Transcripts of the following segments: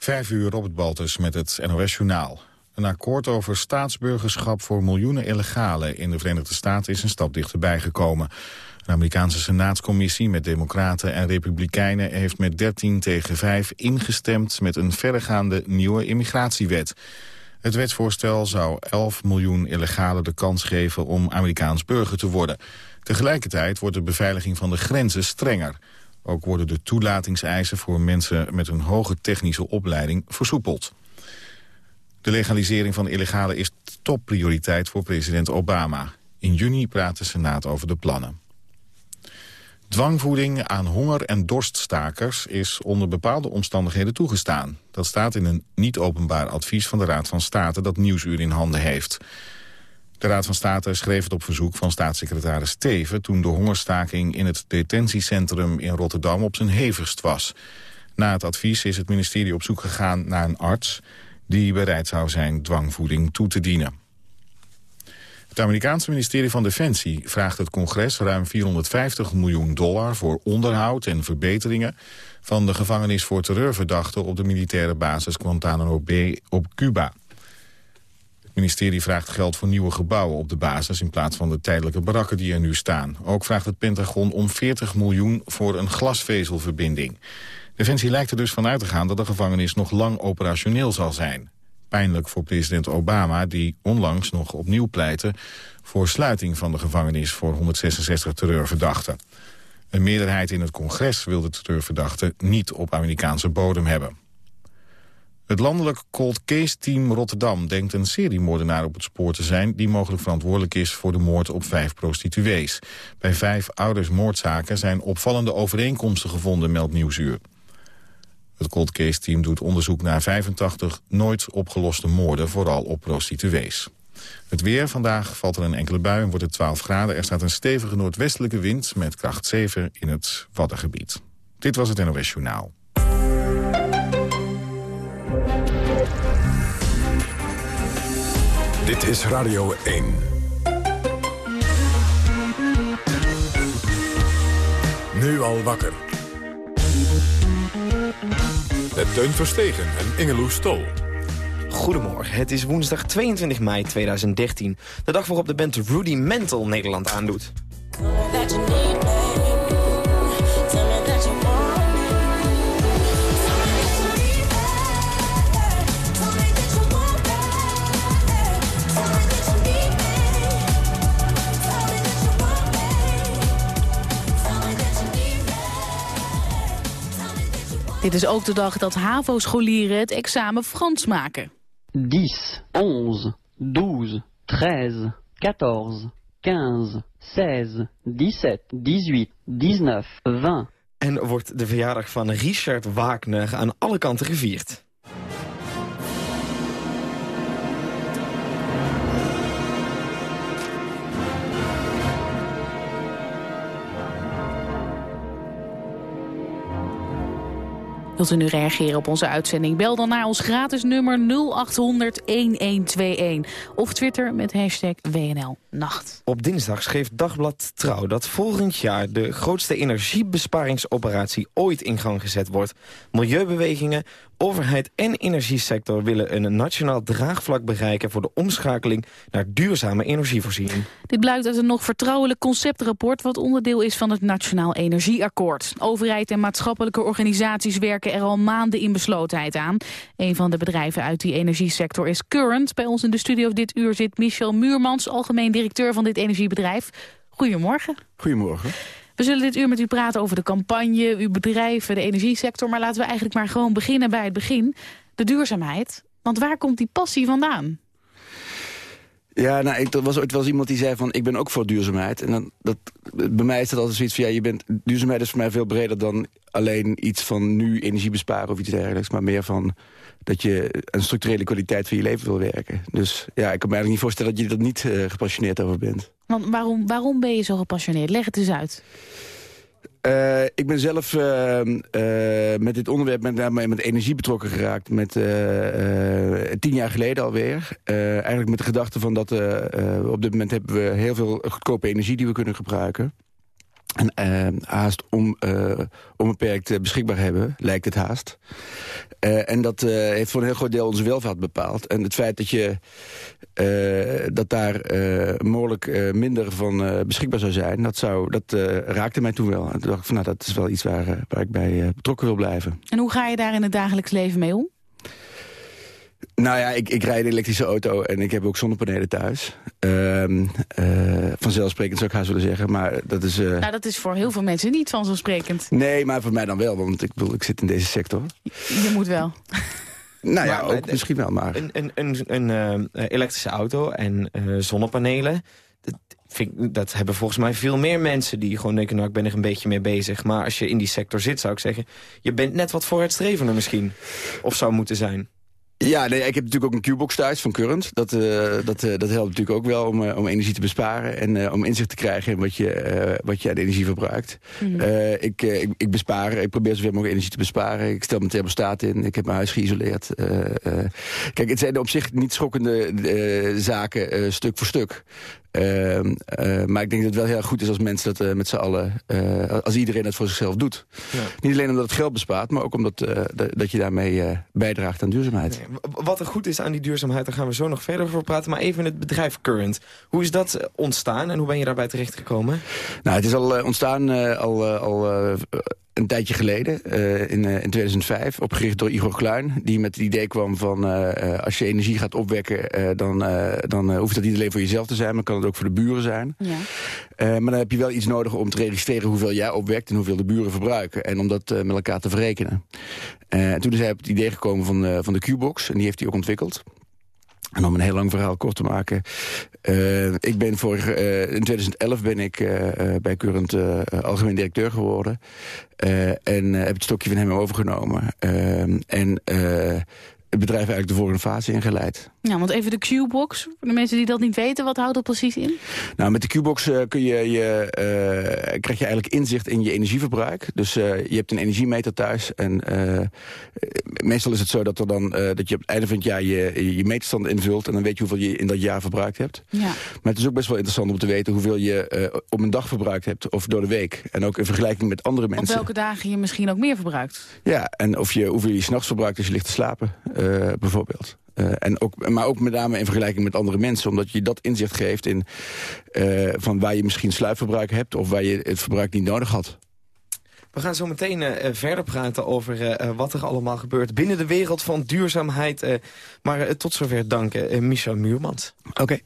Vijf uur het Baltus met het NOS-journaal. Een akkoord over staatsburgerschap voor miljoenen illegalen in de Verenigde Staten is een stap dichterbij gekomen. Een Amerikaanse senaatscommissie met democraten en republikeinen heeft met 13 tegen 5 ingestemd met een verregaande nieuwe immigratiewet. Het wetsvoorstel zou 11 miljoen illegalen de kans geven om Amerikaans burger te worden. Tegelijkertijd wordt de beveiliging van de grenzen strenger. Ook worden de toelatingseisen voor mensen met een hoge technische opleiding versoepeld. De legalisering van illegale is topprioriteit voor president Obama. In juni praat de Senaat over de plannen. Dwangvoeding aan honger- en dorststakers is onder bepaalde omstandigheden toegestaan. Dat staat in een niet-openbaar advies van de Raad van State dat Nieuwsuur in handen heeft. De Raad van State schreef het op verzoek van staatssecretaris Teven... toen de hongerstaking in het detentiecentrum in Rotterdam op zijn hevigst was. Na het advies is het ministerie op zoek gegaan naar een arts... die bereid zou zijn dwangvoeding toe te dienen. Het Amerikaanse ministerie van Defensie vraagt het congres ruim 450 miljoen dollar voor onderhoud en verbeteringen van de gevangenis voor terreurverdachten op de militaire basis Guantanamo Bay op Cuba. Het ministerie vraagt geld voor nieuwe gebouwen op de basis in plaats van de tijdelijke barakken die er nu staan. Ook vraagt het Pentagon om 40 miljoen voor een glasvezelverbinding. Defensie lijkt er dus van uit te gaan dat de gevangenis nog lang operationeel zal zijn. Pijnlijk voor president Obama, die onlangs nog opnieuw pleitte... voor sluiting van de gevangenis voor 166 terreurverdachten. Een meerderheid in het congres wil de terreurverdachten niet op Amerikaanse bodem hebben. Het landelijk cold case team Rotterdam denkt een seriemoordenaar op het spoor te zijn... die mogelijk verantwoordelijk is voor de moord op vijf prostituees. Bij vijf ouders moordzaken zijn opvallende overeenkomsten gevonden, meldt Nieuwsuur. Het cold case team doet onderzoek naar 85 nooit opgeloste moorden, vooral op prostituees. Het weer, vandaag valt er een enkele bui en wordt het 12 graden. Er staat een stevige noordwestelijke wind met kracht 7 in het Waddengebied. Dit was het NOS Journaal. Dit is Radio 1. Nu al wakker. Met Teun Verstegen en Ingeloes Stol. Goedemorgen, het is woensdag 22 mei 2013. De dag waarop de band Rudy Mental Nederland aandoet. Dit is ook de dag dat HAVO-scholieren het examen Frans maken. 10, 11, 12, 13, 14, 15, 16, 17, 18, 19, 20. En wordt de verjaardag van Richard Wagner aan alle kanten gevierd. Wilt u nu reageren op onze uitzending? Bel dan naar ons gratis nummer 0800-1121. Of Twitter met hashtag WNL Nacht. Op dinsdag schreef Dagblad Trouw dat volgend jaar... de grootste energiebesparingsoperatie ooit in gang gezet wordt. Milieubewegingen, overheid en energiesector willen een nationaal draagvlak bereiken... voor de omschakeling naar duurzame energievoorziening. Dit blijkt uit een nog vertrouwelijk conceptrapport... wat onderdeel is van het Nationaal Energieakkoord. Overheid en maatschappelijke organisaties werken er al maanden in beslotenheid aan. Een van de bedrijven uit die energiesector is Current. Bij ons in de studio dit uur zit Michel Muurmans... algemeen directeur van dit energiebedrijf. Goedemorgen. Goedemorgen. We zullen dit uur met u praten over de campagne, uw bedrijven, de energiesector. Maar laten we eigenlijk maar gewoon beginnen bij het begin. De duurzaamheid. Want waar komt die passie vandaan? Ja, nou, ik, er was ooit wel eens iemand die zei van, ik ben ook voor duurzaamheid. En dan, dat, bij mij is dat altijd zoiets van, ja, je bent, duurzaamheid is voor mij veel breder dan alleen iets van nu energie besparen of iets dergelijks. Maar meer van dat je een structurele kwaliteit van je leven wil werken. Dus ja, ik kan me eigenlijk niet voorstellen dat je er niet uh, gepassioneerd over bent. Want waarom, waarom ben je zo gepassioneerd? Leg het eens uit. Uh, ik ben zelf uh, uh, met dit onderwerp met, met energie betrokken geraakt. Met tien jaar geleden alweer. eigenlijk met de gedachte van dat op dit moment hebben we heel veel goedkope energie die we kunnen gebruiken. En uh, haast om, onbeperkt beschikbaar hebben, lijkt het haast. Uh, en dat heeft voor een heel groot deel onze welvaart bepaald. En het feit dat, je, dat daar mogelijk minder van beschikbaar zou zijn... dat, zou, dat raakte mij toen wel. En toen dacht ik van, nou, dat is wel iets waar, waar ik bij betrokken wil blijven. En hoe ga je daar in het dagelijks leven mee om? Nou ja, ik, ik rijd een elektrische auto en ik heb ook zonnepanelen thuis. Uh, uh, vanzelfsprekend zou ik haast willen zeggen, maar dat is... Uh... Nou, dat is voor heel veel mensen niet vanzelfsprekend. Nee, maar voor mij dan wel, want ik, bedoel, ik zit in deze sector. Je, moet wel. nou ja, ook misschien wel, maar... Een, een, een, een uh, elektrische auto en zonnepanelen... Dat, vind, dat hebben volgens mij veel meer mensen die gewoon denken... nou, ik ben er een beetje mee bezig. Maar als je in die sector zit, zou ik zeggen... je bent net wat vooruitstrevender misschien. Of zou moeten zijn. Ja, nee, ik heb natuurlijk ook een Qbox thuis van Current. Dat, uh, dat, uh, dat helpt natuurlijk ook wel om, uh, om energie te besparen... en om inzicht te krijgen in wat je, wat je aan energie verbruikt. Mm. ik, ik, ik, bespaar, ik probeer zoveel mogelijk energie te besparen. Ik stel mijn thermostaat in, ik heb mijn huis geïsoleerd. kijk, het zijn op zich niet schokkende zaken, stuk voor stuk. Ehm, uh, maar ik denk dat het wel heel erg goed is als mensen dat uh, met z'n allen... Uh, als iedereen het voor zichzelf doet. Ja. Niet alleen omdat het geld bespaart, maar ook omdat dat je daarmee bijdraagt aan duurzaamheid. Nee, wat er goed is aan die duurzaamheid, daar gaan we zo nog verder over praten. Maar even het bedrijf Current. Hoe is dat ontstaan en hoe ben je daarbij terechtgekomen? Nou, het is al ontstaan al, al een tijdje geleden, uh, in, uh, in 2005, opgericht door Igor Kluin. Die met het idee kwam van uh, als je energie gaat opwekken, dan, dan hoeft dat niet alleen voor jezelf te zijn, maar kan het ook voor de buren zijn. Ja. maar dan heb je wel iets nodig om te registreren hoeveel jij opwekt en hoeveel de buren verbruiken. En om dat met elkaar te verrekenen. en toen is hij op het idee gekomen van, van de Q-box en die heeft hij ook ontwikkeld. En om een heel lang verhaal kort te maken. Uh, ik ben vorig, uh, in 2011 ben ik uh, bij Current algemeen directeur geworden. en heb het stokje van hem overgenomen. en het bedrijf eigenlijk de volgende fase ingeleid. Ja, want even de Q-box, voor de mensen die dat niet weten, wat houdt dat precies in? Nou, met de Q-box uh, kun je, je, uh, krijg je eigenlijk inzicht in je energieverbruik. Dus uh, je hebt een energiemeter thuis en meestal is het zo dat, er dan, dat je op het einde van het jaar je, je meterstand invult en dan weet je hoeveel je in dat jaar verbruikt hebt. Ja. Maar het is ook best wel interessant om te weten hoeveel je op een dag verbruikt hebt of door de week. En ook in vergelijking met andere mensen. Op welke dagen je misschien ook meer verbruikt. Ja, en of je, hoeveel je s'nachts verbruikt als je ligt te slapen. Uh, bijvoorbeeld. Uh, en ook, maar ook met name in vergelijking met andere mensen. Omdat je dat inzicht geeft in uh, van waar je misschien sluitverbruik hebt... of waar je het verbruik niet nodig had. We gaan zo meteen uh, verder praten over uh, wat er allemaal gebeurt... binnen de wereld van duurzaamheid. Uh, maar tot zover danken, Michel Muurmans. Oké. Okay.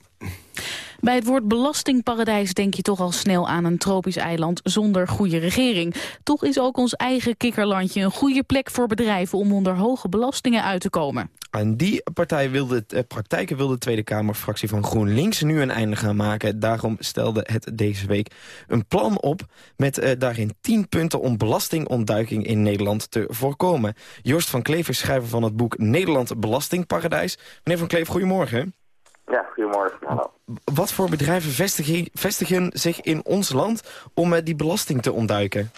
Bij het woord belastingparadijs denk je toch al snel aan een tropisch eiland zonder goede regering. Toch is ook ons eigen kikkerlandje een goede plek voor bedrijven om onder hoge belastingen uit te komen. Aan die partij wilde, eh, praktijken wil de Tweede Kamerfractie van GroenLinks nu een einde gaan maken. Daarom stelde het deze week een plan op met eh, daarin 10 punten om belastingontduiking in Nederland te voorkomen. Joost van Kleef is schrijver van het boek Nederland Belastingparadijs. Meneer van Kleef, goedemorgen. Ja, goedemorgen. Hallo. Wat voor bedrijven vestigen, vestigen zich in ons land om uh, die belasting te ontduiken?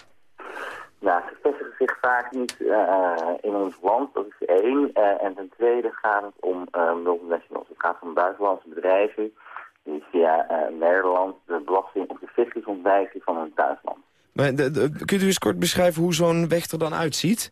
Ja, ze vestigen zich vaak niet uh, in ons land, dat is één. Uh, en ten tweede gaat het om multinationals. Het gaat om buitenlandse bedrijven die via Nederland de belasting of de fiscus ontwijken van hun thuisland. Maar de, de, kunt u eens kort beschrijven hoe zo'n weg er dan uitziet?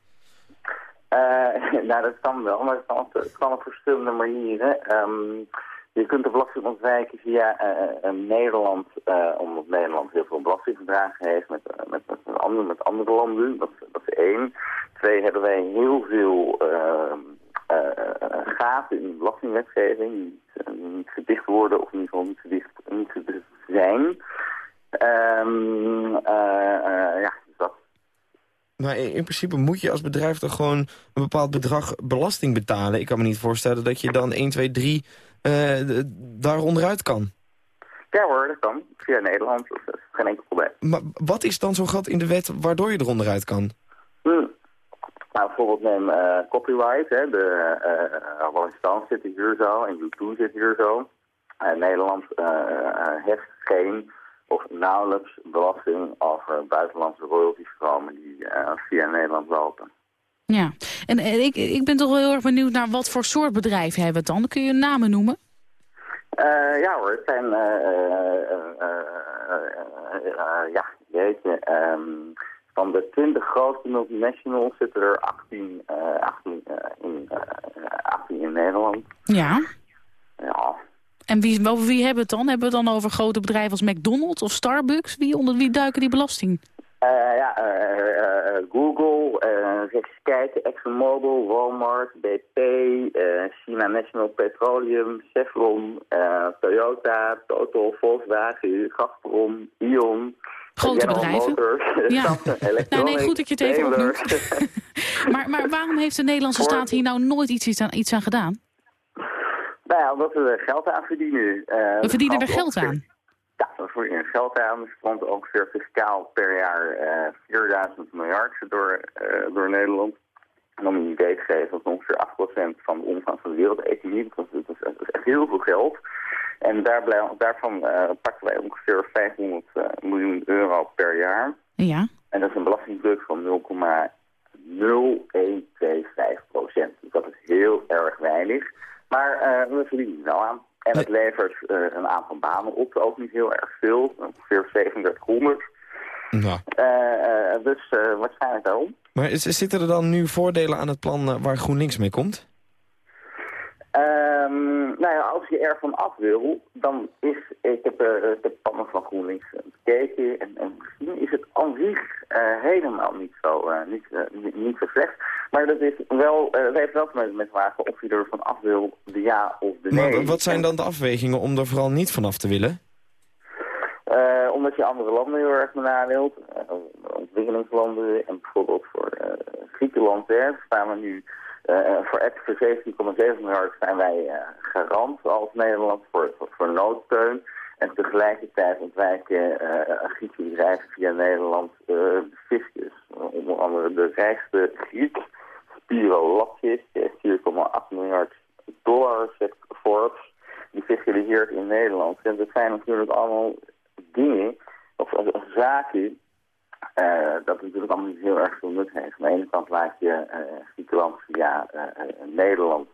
nou, dat kan wel, maar het kan, het kan op verschillende manieren. Um, je kunt de belasting ontwijken via uh, Nederland, uh, omdat Nederland heel veel belastingverdragen heeft met, met, met, andere, met andere landen. Dat, dat is één. Twee, hebben wij heel veel ehm, gaten in de belastingwetgeving die niet gedicht worden of in ieder geval niet gedicht, niet gedicht zijn. Um, ja, dat. Maar in principe moet je als bedrijf toch gewoon een bepaald bedrag belasting betalen. Ik kan me niet voorstellen dat je dan 1, 2, 3 uh, daar onderuit kan. Ja hoor, dat kan. Via Nederland, dat is geen enkel probleem. Maar wat is dan zo'n gat in de wet waardoor je er onderuit kan? Hmm. Nou, bijvoorbeeld neem uh, copyright. Hè. De uh, Rolling zit hier zo en U2 zit hier zo. Nederland heeft geen of nauwelijks belasting over buitenlandse royalties komen die via Nederland lopen. Ja, en ik, ik ben toch wel heel erg benieuwd naar wat voor soort bedrijven hebben we het dan. Kun je namen noemen? Uh, ja hoor, het zijn, uh, uh, ja, gekeken. Ehm, van de 20 grootste multinationals zitten er 18, eh, 18, eh, in, eh, 18 in Nederland. Ja. Ja, En wie, over wie hebben we het dan? Hebben we het dan over grote bedrijven als McDonald's of Starbucks? Wie, onder wie duiken die belasting? Eh, ja, eh, eh, Google, even kijken, ExxonMobil, Walmart, BP, China National Petroleum, Chevron, Toyota, Total, Volkswagen, Gazprom, Ion. Grote bedrijven. Motors, Ja. Nou, nee, goed dat je het even opnoemt. Maar, maar waarom heeft de Nederlandse staat hier nou nooit iets, aan, iets aan gedaan? nou ja, omdat we er geld aan verdienen. We verdienen er geld aan. Ja, we verdienen er geld aan. Er stroomt ongeveer fiscaal per jaar eh 4000 miljard door, eh, door Nederland. En om je een idee te geven, dat is ongeveer 8% van de omvang van de wereldeconomie. Dat is, dat is, dat echt heel veel geld. En daar daarvan eh, pakken wij ongeveer 500 eh, miljoen euro per jaar. Ja. En dat is een belastingdruk van 0,0125 procent. Dus dat is heel erg weinig. Maar eh, we verdienen er wel aan. En het levert eh, een aantal banen op, ook niet heel erg veel, ongeveer 3700. Nou. Eh, eh, dus waarschijnlijk daarom. Maar is, zitten er dan nu voordelen aan het plan waar GroenLinks mee komt? Ehm, nou ja, als je ervan af wil, dan is, ik heb uh, de plannen van GroenLinks bekeken en, en misschien is het aan zich uh, helemaal niet zo, uh, niet, niet, niet, zo slecht. Maar dat, is wel, dat heeft wel met, met maken of je ervan af wil, de ja of de nee. Maar wat zijn dan de afwegingen om er vooral niet vanaf te willen? Omdat je andere landen heel erg benadeelt. Uh, ontwikkelingslanden en bijvoorbeeld voor Griekenland hè, staan we nu... voor extra 17,7 miljard zijn wij garant als Nederland voor, voor, noodsteun. En tegelijkertijd ontwijken Griekse bedrijven via Nederland de fiscus. Onder andere de rijkste Griek, Spiro Lapjes, 4,8 miljard dollar, zegt Forbes. Die fiscaliseert in Nederland. En dat zijn natuurlijk allemaal dingen, of zaken, uh, dat natuurlijk allemaal niet heel erg veel nut heeft. Aan de ene kant laat je uh, Griekenland via uh, Nederland,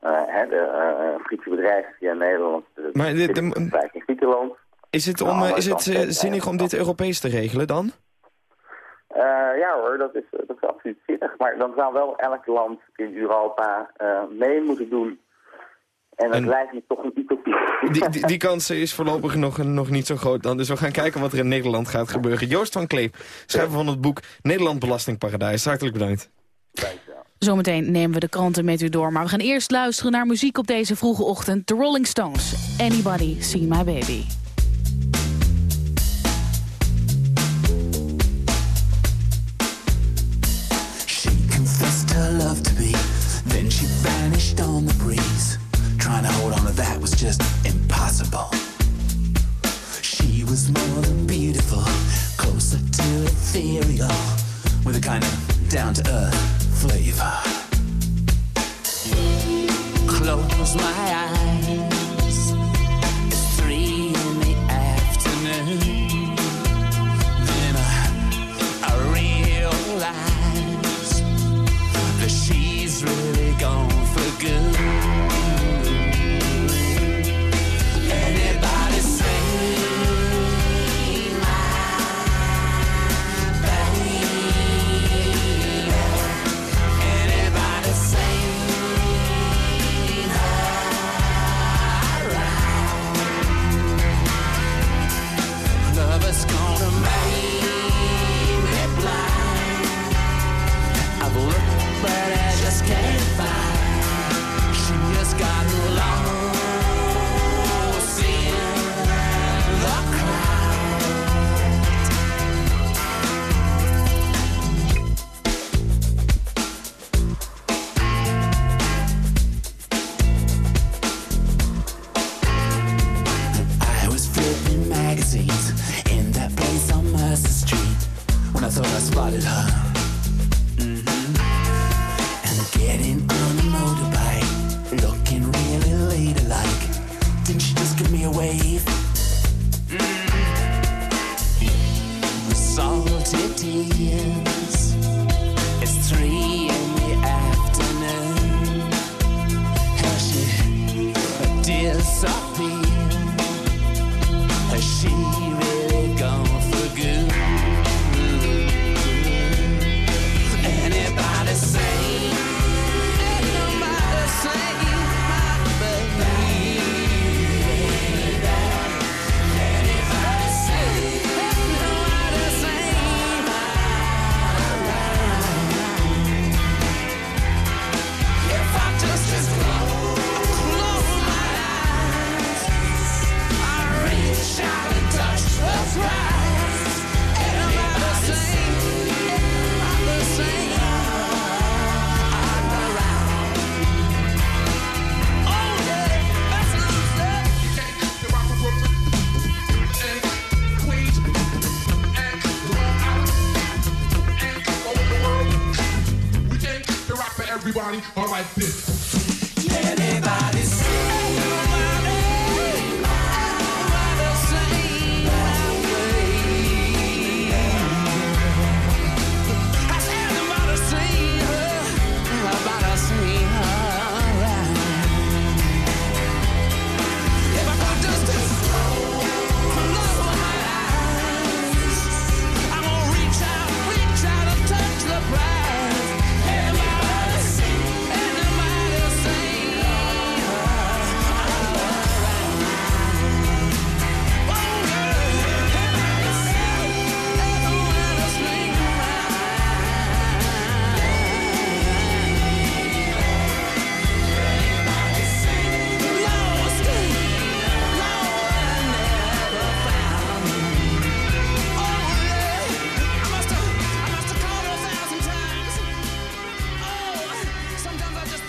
hè, de Griekse bedrijven via Nederland, de, maar de, de, in Griekenland. Is het, om, is het zinnig om dit Europees te regelen dan? ja hoor, dat is, dat is absoluut zinnig. Maar dan zou wel elk land in Europa mee moeten doen en dat en lijkt me toch een utopie. Die, die, die, kans is voorlopig nog, nog niet zo groot dan. Dus we gaan kijken wat er in Nederland gaat gebeuren. Joost van Kleef, schrijver van het boek Nederland Belastingparadijs. Hartelijk bedankt. Zometeen nemen we de kranten met u door. Maar we gaan eerst luisteren naar muziek op deze vroege ochtend. The Rolling Stones. Anybody See My Baby. Was more than beautiful, closer to ethereal, with a kind of down to earth flavor. Close my eyes,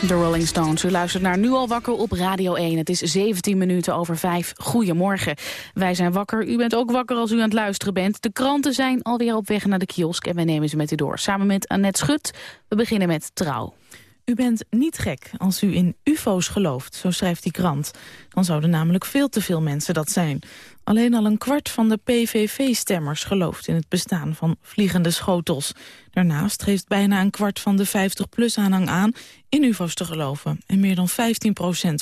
De Rolling Stones. U luistert naar Nu al wakker op Radio 1. Het is 17 minuten over 5. Goedemorgen. Wij zijn wakker. U bent ook wakker als u aan het luisteren bent. De kranten zijn alweer op weg naar de kiosk en wij nemen ze met u door. Samen met Annette Schut. We beginnen met Trouw. U bent niet gek als u in ufo's gelooft, zo schrijft die krant. Dan zouden namelijk veel te veel mensen dat zijn. Alleen al een kwart van de PVV-stemmers gelooft in het bestaan van vliegende schotels. Daarnaast geeft bijna een kwart van de 50-plus-aanhang aan in ufo's te geloven. En meer dan 15%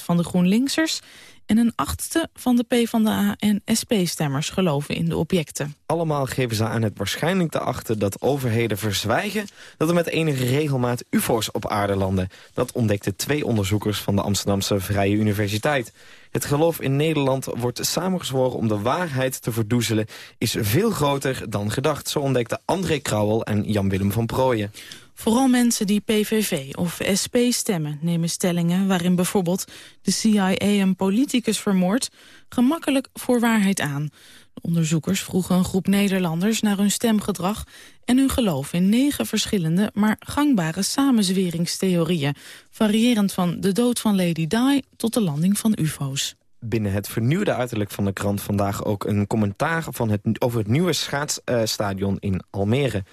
van de GroenLinksers en een achtste van de PvdA en SP-stemmers geloven in de objecten. Allemaal geven ze aan het waarschijnlijk te achten dat overheden verzwijgen... dat er met enige regelmaat ufo's op aarde landen. Dat ontdekten twee onderzoekers van de Amsterdamse Vrije Universiteit. Het geloof in Nederland wordt samengezworen om de waarheid te verdoezelen... is veel groter dan gedacht, zo ontdekten André Krauwel en Jan-Willem van Prooijen. Vooral mensen die PVV of SP stemmen nemen stellingen... waarin bijvoorbeeld de CIA een politicus vermoordt... gemakkelijk voor waarheid aan. De onderzoekers vroegen een groep Nederlanders naar hun stemgedrag... en hun geloof in negen verschillende, maar gangbare samenzweringstheorieën... variërend van de dood van Lady Di tot de landing van ufo's binnen het vernieuwde uiterlijk van de krant vandaag ook een commentaar van het, over het nieuwe schaatsstadion in Almere.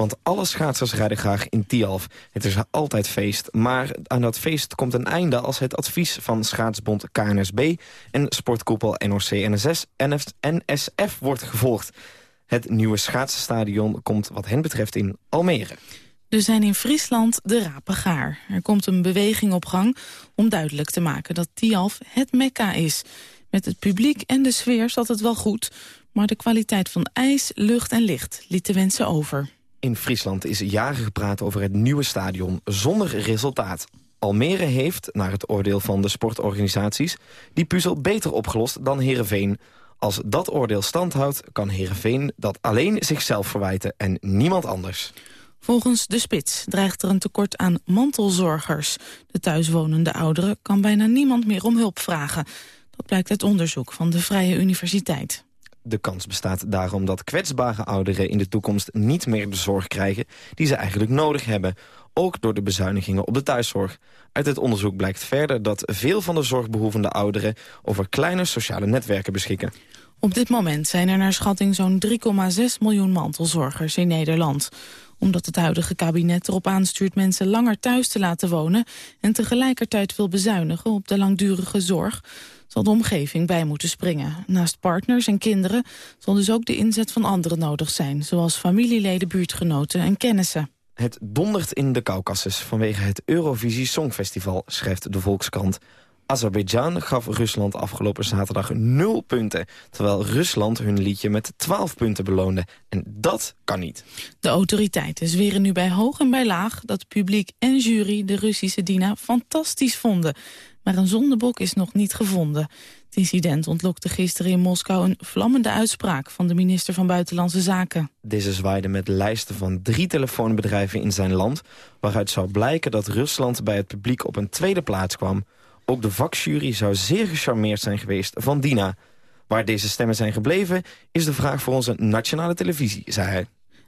Want alle schaatsers rijden graag in Tialf. Het is altijd feest, maar aan dat feest komt een einde... als het advies van schaatsbond KNSB en sportkoepel NOC-NSF NSF wordt gevolgd. Het nieuwe schaatsstadion komt wat hen betreft in Almere. Er zijn in Friesland de rapen gaar. Er komt een beweging op gang om duidelijk te maken dat Tialf het mekka is. Met het publiek en de sfeer zat het wel goed... maar de kwaliteit van ijs, lucht en licht liet de wensen over. In Friesland is jaren gepraat over het nieuwe stadion zonder resultaat. Almere heeft, naar het oordeel van de sportorganisaties... die puzzel beter opgelost dan Heerenveen. Als dat oordeel standhoudt, kan Heerenveen dat alleen zichzelf verwijten en niemand anders. Volgens de Spits dreigt er een tekort aan mantelzorgers. De thuiswonende ouderen kan bijna niemand meer om hulp vragen. Dat blijkt uit onderzoek van de Vrije Universiteit. De kans bestaat daarom dat kwetsbare ouderen in de toekomst niet meer de zorg krijgen die ze eigenlijk nodig hebben. Ook door de bezuinigingen op de thuiszorg. Uit het onderzoek blijkt verder dat veel van de zorgbehoevende ouderen over kleine sociale netwerken beschikken. Op dit moment zijn er naar schatting zo'n 3,6 miljoen mantelzorgers in Nederland omdat het huidige kabinet erop aanstuurt mensen langer thuis te laten wonen... en tegelijkertijd wil bezuinigen op de langdurige zorg zal de omgeving bij moeten springen. Naast partners en kinderen zal dus ook de inzet van anderen nodig zijn... zoals familieleden, buurtgenoten en kennissen. Het dondert in de Caucasus vanwege het Eurovisie Songfestival, schrijft de Volkskrant. Azerbeidzjan gaf Rusland afgelopen zaterdag 0 punten... terwijl Rusland hun liedje met 12 punten beloonde. En dat kan niet. De autoriteiten zweren nu bij hoog en bij laag... dat publiek en jury de Russische Dina fantastisch vonden. Maar een zondebok is nog niet gevonden. Het incident ontlokte gisteren in Moskou een vlammende uitspraak... van de minister van Buitenlandse Zaken. Deze zwaaide met lijsten van drie telefoonbedrijven in zijn land... waaruit zou blijken dat Rusland bij het publiek op een tweede plaats kwam... Ook de vakjury zou zeer gecharmeerd zijn geweest van Dina. Waar deze stemmen zijn gebleven is de vraag voor onze nationale televisie, zei hij.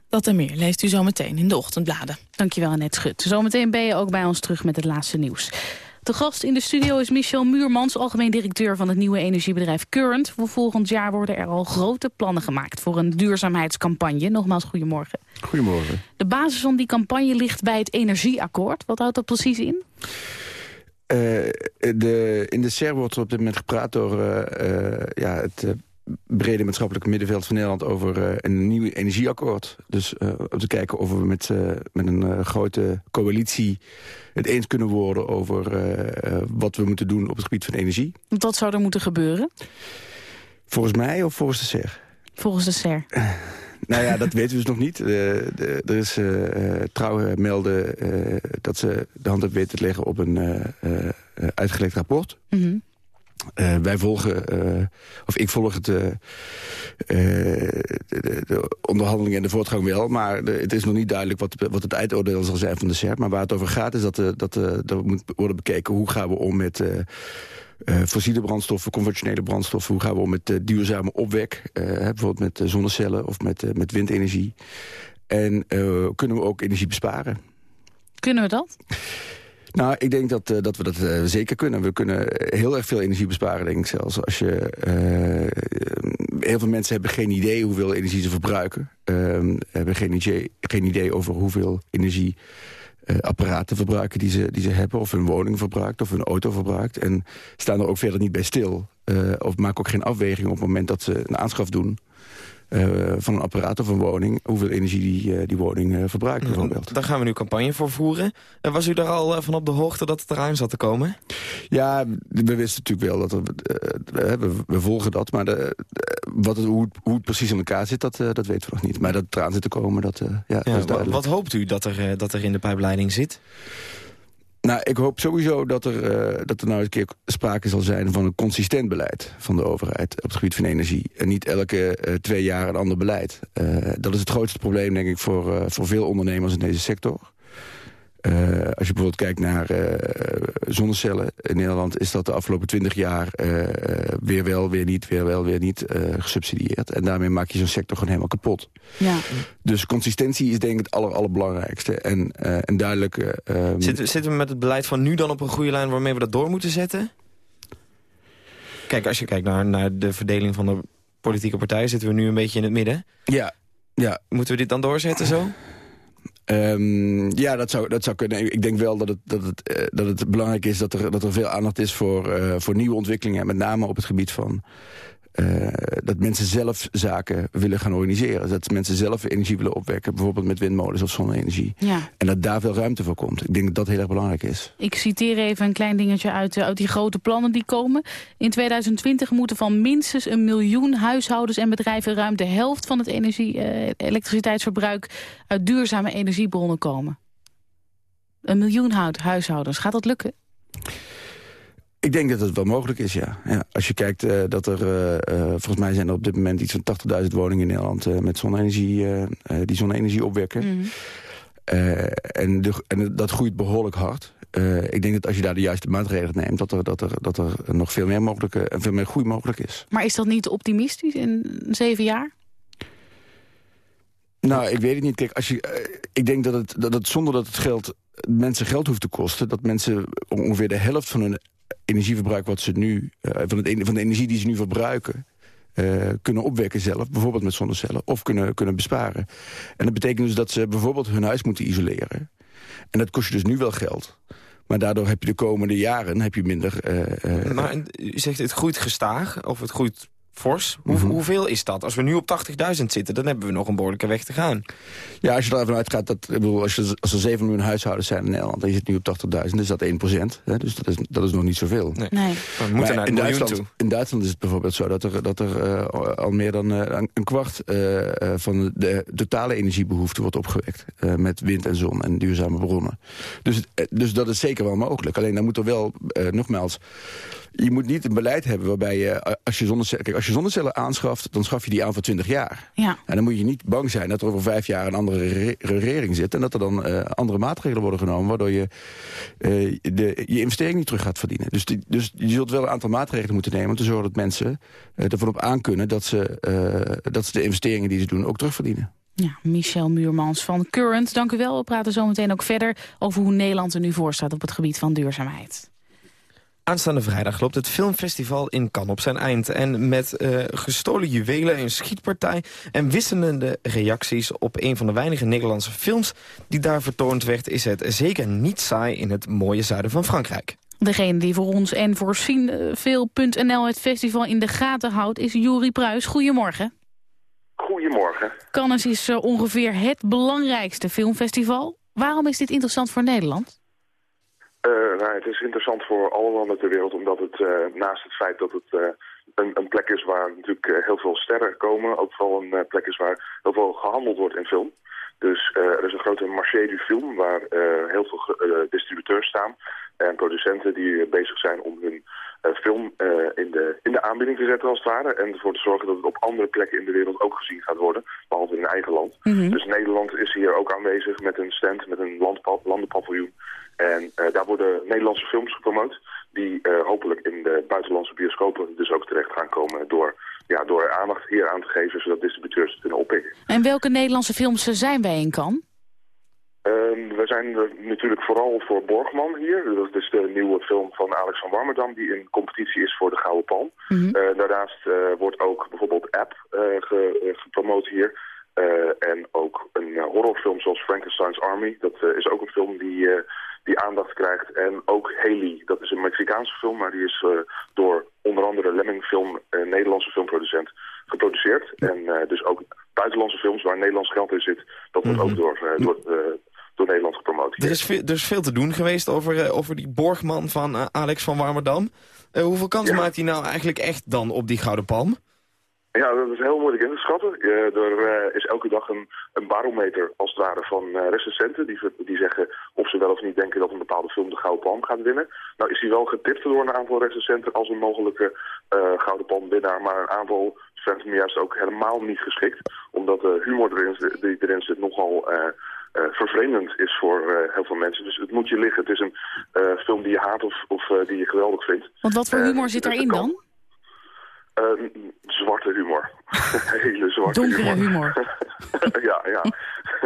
Dat en meer leest u zometeen in de ochtendbladen. Dankjewel, Annette Schut. Zometeen ben je ook bij ons terug met het laatste nieuws. De gast in de studio is Michel Muurmans, algemeen directeur van het nieuwe energiebedrijf Current. Voor volgend jaar worden er al grote plannen gemaakt voor een duurzaamheidscampagne. Nogmaals, goedemorgen. Goedemorgen. De basis van die campagne ligt bij het energieakkoord. Wat houdt dat precies in? Uh, de, in de SER wordt er op dit moment gepraat door uh, uh, ja, het brede maatschappelijke middenveld van Nederland... over een nieuw energieakkoord. Dus om te kijken of we met, met een grote coalitie het eens kunnen worden... over wat we moeten doen op het gebied van energie. Wat zou er moeten gebeuren? Volgens mij of volgens de SER? Volgens de SER. Nou ja, dat weten we dus nog niet. er is uh, trouw melden uh, dat ze de hand op weten te leggen op een uitgelekt rapport. Mm -hmm. Wij volgen, of ik volg het, de, de, onderhandelingen en de voortgang wel. Maar het is nog niet duidelijk wat, wat het eindoordeel zal zijn van de SERP. Maar waar het over gaat is dat, dat, dat moet worden bekeken hoe gaan we om met... Fossiele brandstoffen, conventionele brandstoffen. Hoe gaan we om met duurzame opwek? Bijvoorbeeld met zonnecellen of met, met windenergie. En kunnen we ook energie besparen? Kunnen we dat? Nou, ik denk dat, dat we dat zeker kunnen. We kunnen heel erg veel energie besparen, denk ik zelfs. Als je, heel veel mensen hebben geen idee hoeveel energie ze verbruiken. hebben geen idee, geen idee over hoeveel energie uh, apparaten verbruiken die ze, die ze hebben... of hun woning verbruikt of hun auto verbruikt. En staan er ook verder niet bij stil. Uh, of maken ook geen afweging op het moment dat ze een aanschaf doen... Uh, van een apparaat of een woning, hoeveel energie die, uh, die woning uh, verbruikt bijvoorbeeld. Daar gaan we nu campagne voor voeren. was u daar al van op de hoogte dat het eraan zat te komen? Ja, we wisten natuurlijk wel dat er, we, we, volgen dat, maar de, wat het, hoe, het, hoe, het, precies in elkaar zit, dat, dat weten we nog niet. Maar dat het eraan zit te komen, dat, ja, ja, dat is duidelijk. Wat hoopt u dat er, dat er in de pijpleiding zit? Nou, ik hoop sowieso dat er, uh, dat er nou eens een keer sprake zal zijn van een consistent beleid van de overheid op het gebied van energie. En niet elke uh, twee jaar een ander beleid. Uh, dat is het grootste probleem, denk ik, voor, voor veel ondernemers in deze sector. Uh, als je bijvoorbeeld kijkt naar uh, zonnecellen in Nederland... is dat de afgelopen twintig jaar uh, weer wel, weer niet, weer wel, weer niet gesubsidieerd. En daarmee maak je zo'n sector gewoon helemaal kapot. Ja. Dus consistentie is denk ik het aller, allerbelangrijkste. En, en duidelijk... Um... Zitten, zitten we met het beleid van nu dan op een goede lijn... waarmee we dat door moeten zetten? Kijk, als je kijkt naar, naar de verdeling van de politieke partijen... zitten we nu een beetje in het midden. Ja, ja. Moeten we dit dan doorzetten zo? Um, ja, dat zou, dat zou kunnen. Ik denk wel dat het, dat het, uh, dat het belangrijk is dat er, dat er veel aandacht is voor, uh, voor nieuwe ontwikkelingen. Met name op het gebied van uh, dat mensen zelf zaken willen gaan organiseren. Dat mensen zelf energie willen opwekken. Bijvoorbeeld met windmolens of zonne-energie. Ja. En dat daar veel ruimte voor komt. Ik denk dat dat heel erg belangrijk is. Ik citeer even een klein dingetje uit, uit die grote plannen die komen. In 2020 moeten van minstens een miljoen huishoudens en bedrijven... ruim de helft van het energie, uh, elektriciteitsverbruik... uit duurzame energiebronnen komen. Een miljoen huishoudens. Gaat dat lukken? Ik denk dat het wel mogelijk is, ja. ja als je kijkt uh, dat er, uh, uh, volgens mij zijn er op dit moment iets van 80.000 woningen in Nederland met zonne-energie, die zonne-energie opwekken. Mm -hmm. en, de, en dat groeit behoorlijk hard. ik denk dat als je daar de juiste maatregelen neemt, dat er, dat er, dat er nog veel meer mogelijk en veel meer groei mogelijk is. Maar is dat niet optimistisch in zeven jaar? Nou, ik weet het niet. Kijk, als je, ik denk dat het, dat het zonder dat het geld mensen geld hoeft te kosten... dat mensen ongeveer de helft van hun energieverbruik wat ze nu, uh, van, het, van de energie die ze nu verbruiken, uh, kunnen opwekken zelf, bijvoorbeeld met zonnecellen, of kunnen, kunnen besparen. En dat betekent dus dat ze bijvoorbeeld hun huis moeten isoleren. En dat kost je dus nu wel geld. Maar daardoor heb je de komende jaren heb je minder... Uh, maar u zegt het groeit gestaag, of het groeit fors. Hoe, mm -hmm. Hoeveel is dat? Als we nu op 80.000 zitten, dan hebben we nog een behoorlijke weg te gaan. Ja, als je ervan uitgaat dat, ik bedoel, als, je, als er 7 miljoen huishoudens zijn in Nederland... en je zit nu op 80.000, is dat 1 procent. Dus dat is, dat is nog niet zoveel. Nee. nee. We moeten naar in Duitsland, toe. in Duitsland is het bijvoorbeeld zo dat er, dat er uh, al meer dan uh, een kwart uh, van de totale energiebehoefte wordt opgewekt. met wind en zon en duurzame bronnen. Dus, dus dat is zeker wel mogelijk. Alleen dan moet er wel, nogmaals... Je moet niet een beleid hebben waarbij je, als je zonnecellen, kijk, als je zonnecellen aanschaft, dan schaf je die aan voor 20 jaar. Ja. En dan moet je niet bang zijn dat er over vijf jaar een andere re regering zit en dat er dan uh, andere maatregelen worden genomen, waardoor je uh, de, je investering niet terug gaat verdienen. Dus, die, dus je zult wel een aantal maatregelen moeten nemen om te zorgen dat mensen uh, ervan op aankunnen dat ze, dat ze de investeringen die ze doen ook terugverdienen. Ja, Michel Muurmans van Current, dank u wel. We praten zometeen ook verder over hoe Nederland er nu voor staat op het gebied van duurzaamheid. Aanstaande vrijdag loopt het filmfestival in Cannes op zijn eind. En met uh, gestolen juwelen, een schietpartij... en wisselende reacties op een van de weinige Nederlandse films... die daar vertoond werd, is het zeker niet saai in het mooie zuiden van Frankrijk. Degene die voor ons en voor Veel.nl het festival in de gaten houdt... is Juri Pruis. Goedemorgen. Goedemorgen. Cannes is uh, ongeveer het belangrijkste filmfestival. Waarom is dit interessant voor Nederland? Uh, nou, het is interessant voor alle landen ter wereld, omdat het uh, naast het feit dat het uh, een, een, plek is waar natuurlijk heel veel sterren komen, ook vooral een plek is waar heel veel gehandeld wordt in film. Dus er is een grote marché du film waar heel veel distributeurs staan en producenten die bezig zijn om hun film in, de, in de aanbieding te zetten als het ware. En ervoor te zorgen dat het op andere plekken in de wereld ook gezien gaat worden, behalve in eigen land. Mm -hmm. Dus Nederland is hier ook aanwezig met een stand, met een landenpaviljoen. En daar worden Nederlandse films gepromoot die hopelijk in de buitenlandse bioscopen dus ook terecht gaan komen door, ja, door aandacht hier aan te geven zodat distributeurs het kunnen oppikken. En welke Nederlandse films zijn wij in Cannes? Uh, we zijn er natuurlijk vooral voor Borgman hier. Dat is de nieuwe film van Alex van Warmerdam die in competitie is voor de Gouden Palm. Mm -hmm. daarnaast wordt ook bijvoorbeeld App ge, gepromoot hier. en ook een horrorfilm zoals Frankenstein's Army. Dat is ook een film die die aandacht krijgt. En ook Haley, dat is een Mexicaanse film, maar die is door onder andere Lemming Film, een Nederlandse filmproducent, geproduceerd. En dus ook buitenlandse films waar Nederlands geld in zit, dat wordt mm -hmm. ook door, door, door Nederland gepromoot. Er is, veel, er is veel te doen geweest over, over die Borgman van Alex van Warmerdam. hoeveel kans ja. maakt hij nou eigenlijk echt dan op die Gouden Palm? Ja, dat is heel moeilijk in te schatten. Uh, er uh, is elke dag een, een barometer, als het ware, van uh, recensenten die, die zeggen of ze wel of niet denken dat een bepaalde film de Gouden Palm gaat winnen. Nou is hij wel getipt door een aantal recensenten als een mogelijke Gouden Palm winnaar, maar een aantal vindt hem juist ook helemaal niet geschikt. Omdat de humor erin, die erin zit nogal vervreemdend is voor heel veel mensen. Dus het moet je liggen. Het is een film die je haat of, of die je geweldig vindt. Want wat voor humor zit dus erin dan? Uh, zwarte humor. Hele zwarte Donkere humor. ja, ja.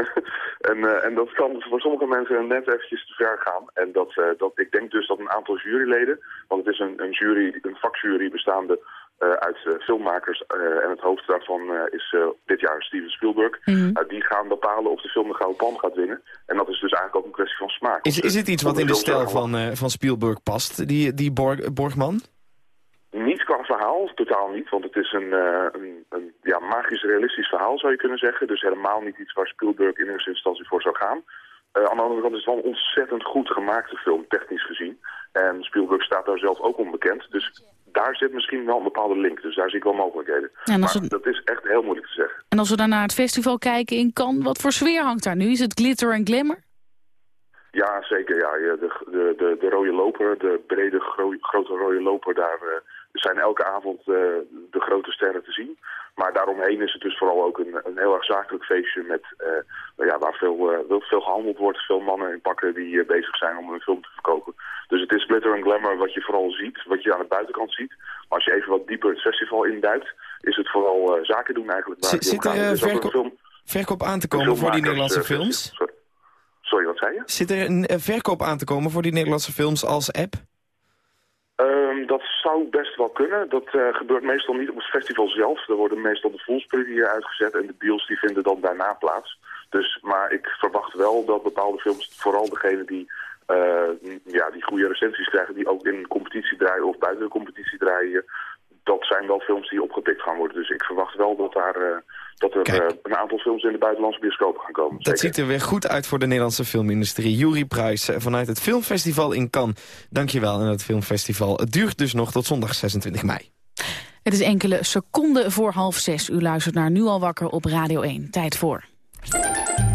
en, uh, en dat kan voor sommige mensen net eventjes te ver gaan. En dat, uh, dat, ik denk dus dat een aantal juryleden, want het is een, een jury, een vakjury bestaande uit filmmakers en het hoofd daarvan is dit jaar Steven Spielberg. Mm -hmm. die gaan bepalen of de film de Gouden Palm gaat winnen. En dat is dus eigenlijk ook een kwestie van smaak. Is, is het iets wat in de stijl van, van Spielberg past, die, die Borg, Borgman? Niet qua verhaal, totaal niet. Want het is een, uh, een, een ja, magisch realistisch verhaal, zou je kunnen zeggen. Dus helemaal niet iets waar Spielberg in eerste instantie voor zou gaan. Uh, aan de andere kant is het wel een ontzettend goed gemaakte film, technisch gezien. En Spielberg staat daar zelf ook onbekend. Dus daar zit misschien wel een bepaalde link. Dus daar zie ik wel mogelijkheden. Ja, maar dat is echt heel moeilijk te zeggen. En als we naar het festival kijken in Cannes, wat voor sfeer hangt daar nu? Is het glitter en glamour? Ja, zeker. Ja. De, de, de, de rode loper, de brede gro grote rode loper, daar uh, zijn elke avond uh, de grote sterren te zien. Maar daaromheen is het dus vooral ook een, een heel erg zakelijk feestje met, uh, ja, waar veel, veel gehandeld wordt. Veel mannen in pakken die bezig zijn om hun film te verkopen. Dus het is glitter en glamour wat je vooral ziet, wat je aan de buitenkant ziet. Maar als je even wat dieper het festival induikt, is het vooral zaken doen eigenlijk. Waar zit er verkoop, film, verkoop aan te komen voor die Nederlandse films? Sorry. Sorry, wat zei je? Zit er een verkoop aan te komen voor die Nederlandse films als app? Um, dat zou best wel kunnen. Dat uh, gebeurt meestal niet op het festival zelf. Er worden meestal de voelspreview uitgezet en de deals die vinden dan daarna plaats. Dus, maar ik verwacht wel dat bepaalde films, vooral degene die, uh, ja, die goede recensies krijgen, die ook in competitie draaien of buiten de competitie draaien, dat zijn wel films die opgepikt gaan worden. Dus ik verwacht wel dat, daar, uh, dat er uh, een aantal films in de buitenlandse bioscopen gaan komen. Dat ziet er weer goed uit voor de Nederlandse filmindustrie. Jury Pruis vanuit het Filmfestival in Cannes. Dankjewel. En het filmfestival het duurt dus nog tot zondag 26 mei. Het is enkele seconden voor half zes. U luistert naar Nu al wakker op Radio 1. Tijd voor.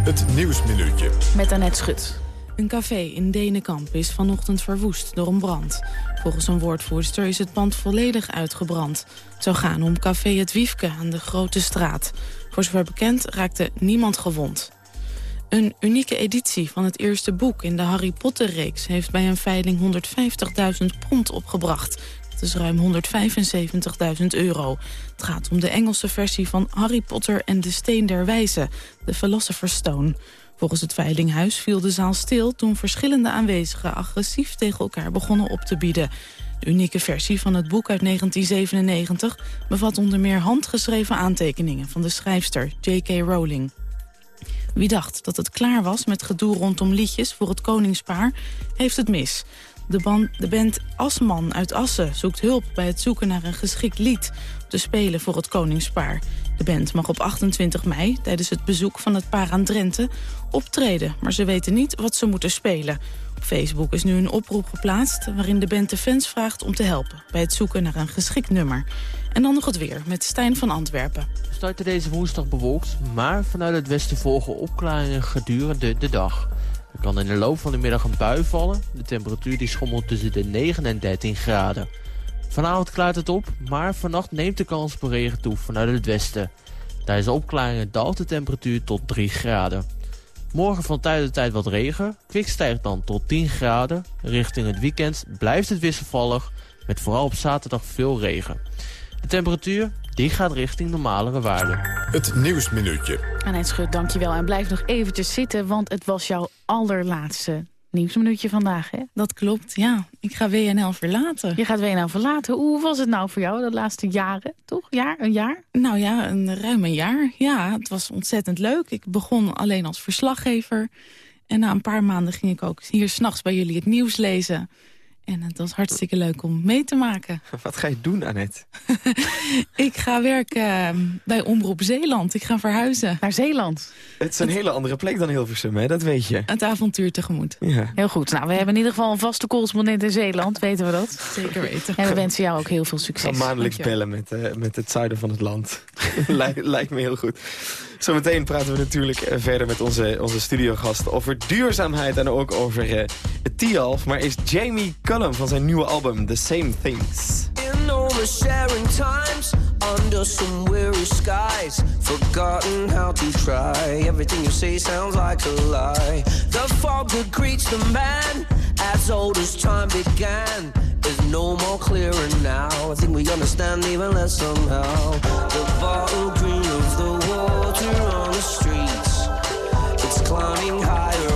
Het Nieuwsminuutje. Met Annette Schut. Een café in Denenkamp is vanochtend verwoest door een brand. Volgens een woordvoerster is het pand volledig uitgebrand. Het zou gaan om café Het Wiefke aan de Grote Straat. Voor zover bekend raakte niemand gewond. Een unieke editie van het eerste boek in de Harry Potter-reeks... heeft bij een veiling 150.000 pond opgebracht. Dat is ruim 175.000 euro. Het gaat om de Engelse versie van Harry Potter en de Steen der Wijze, de Philosopher's Stone... Volgens het Veilinghuis viel de zaal stil toen verschillende aanwezigen agressief tegen elkaar begonnen op te bieden. De unieke versie van het boek uit 1997 bevat onder meer handgeschreven aantekeningen van de schrijfster J.K. Rowling. Wie dacht dat het klaar was met gedoe rondom liedjes voor het koningspaar, heeft het mis. De, band, de band Asman uit Assen zoekt hulp bij het zoeken naar een geschikt lied te spelen voor het koningspaar. De band mag op 28 mei, tijdens het bezoek van het paar aan Drenthe, optreden. Maar ze weten niet wat ze moeten spelen. Op Facebook is nu een oproep geplaatst waarin de band de fans vraagt om te helpen... bij het zoeken naar een geschikt nummer. En dan nog het weer met Stijn van Antwerpen. We starten deze woensdag bewolkt, maar vanuit het westen volgen opklaringen gedurende de dag. Er kan in de loop van de middag een bui vallen. De temperatuur die schommelt tussen de 9 en 13 graden. Vanavond klaart het op, maar vannacht neemt de kans op regen toe vanuit het westen. Tijdens de opklaringen daalt de temperatuur tot 3 graden. Morgen van tijd tot tijd wat regen. Kwik stijgt dan tot 10 graden. Richting het weekend blijft het wisselvallig, met vooral op zaterdag veel regen. De temperatuur die gaat richting normalere waarden. Het Nieuwsminuutje. Annette Schut, dankjewel. En blijf nog eventjes zitten, want het was jouw allerlaatste nieuwsminuutje vandaag, hè? Dat klopt, ja. Ik ga WNL verlaten. Je gaat WNL verlaten. Hoe was het nou voor jou de laatste jaren, toch? Jaar, een jaar? Nou ja, een ruim een jaar. Ja, het was ontzettend leuk. Ik begon alleen als verslaggever. En na een paar maanden ging ik ook hier s'nachts bij jullie het nieuws lezen. En het was hartstikke leuk om mee te maken. Wat ga je doen, Annette? ik ga werken ehm, bij Omroep Zeeland. Ik ga verhuizen. Naar Zeeland? Het is een hele andere plek dan Hilversum, hè? dat weet je. Het avontuur tegemoet. Ja. Heel goed. Nou, we hebben in ieder geval een vaste correspondent in Zeeland, weten we dat? Zeker weten. En we wensen jou ook heel veel succes. Ik ga maandelijks bellen met, uh, met het zuiden van het land. lijkt, lijkt me heel goed. Zometeen praten we natuurlijk uh, verder met onze, onze studiogast over duurzaamheid en ook over uh, het Tialf. Maar is Jamie Cullum van zijn nieuwe album The Same Things. In all the sharing times, under some weary skies, forgotten how to try. Everything you say sounds like a lie. The fog that greets the man, as old as time began, is no more clearer now. I think we understand even less somehow. The bottle green of the water on the streets, it's climbing higher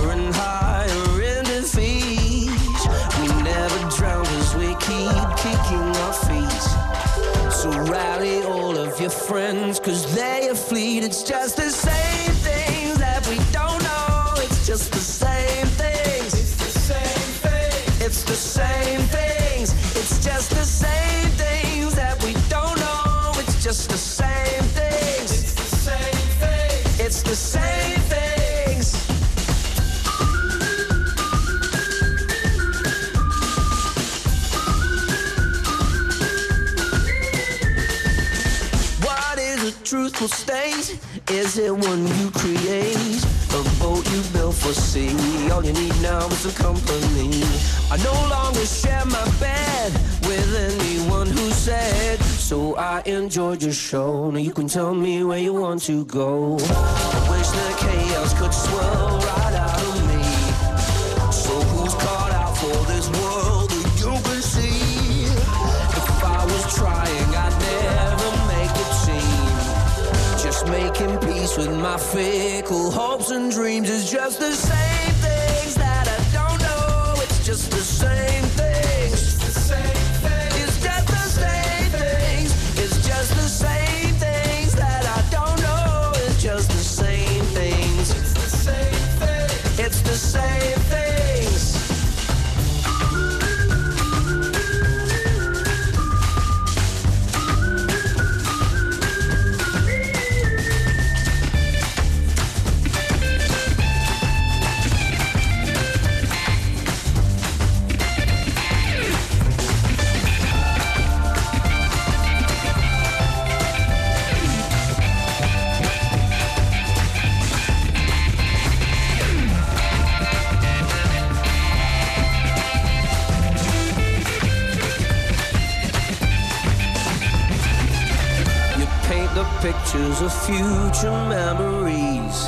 your friends cause they are fleet. It's just the same things a truthful state? Is it one you create? A boat you built for sea? All you need now is some company. I no longer share my bed with anyone who said. So I enjoyed your show. Now you can tell me where you want to go. I wish the chaos could swirl right out with my fickle hopes and dreams is just the same future memories.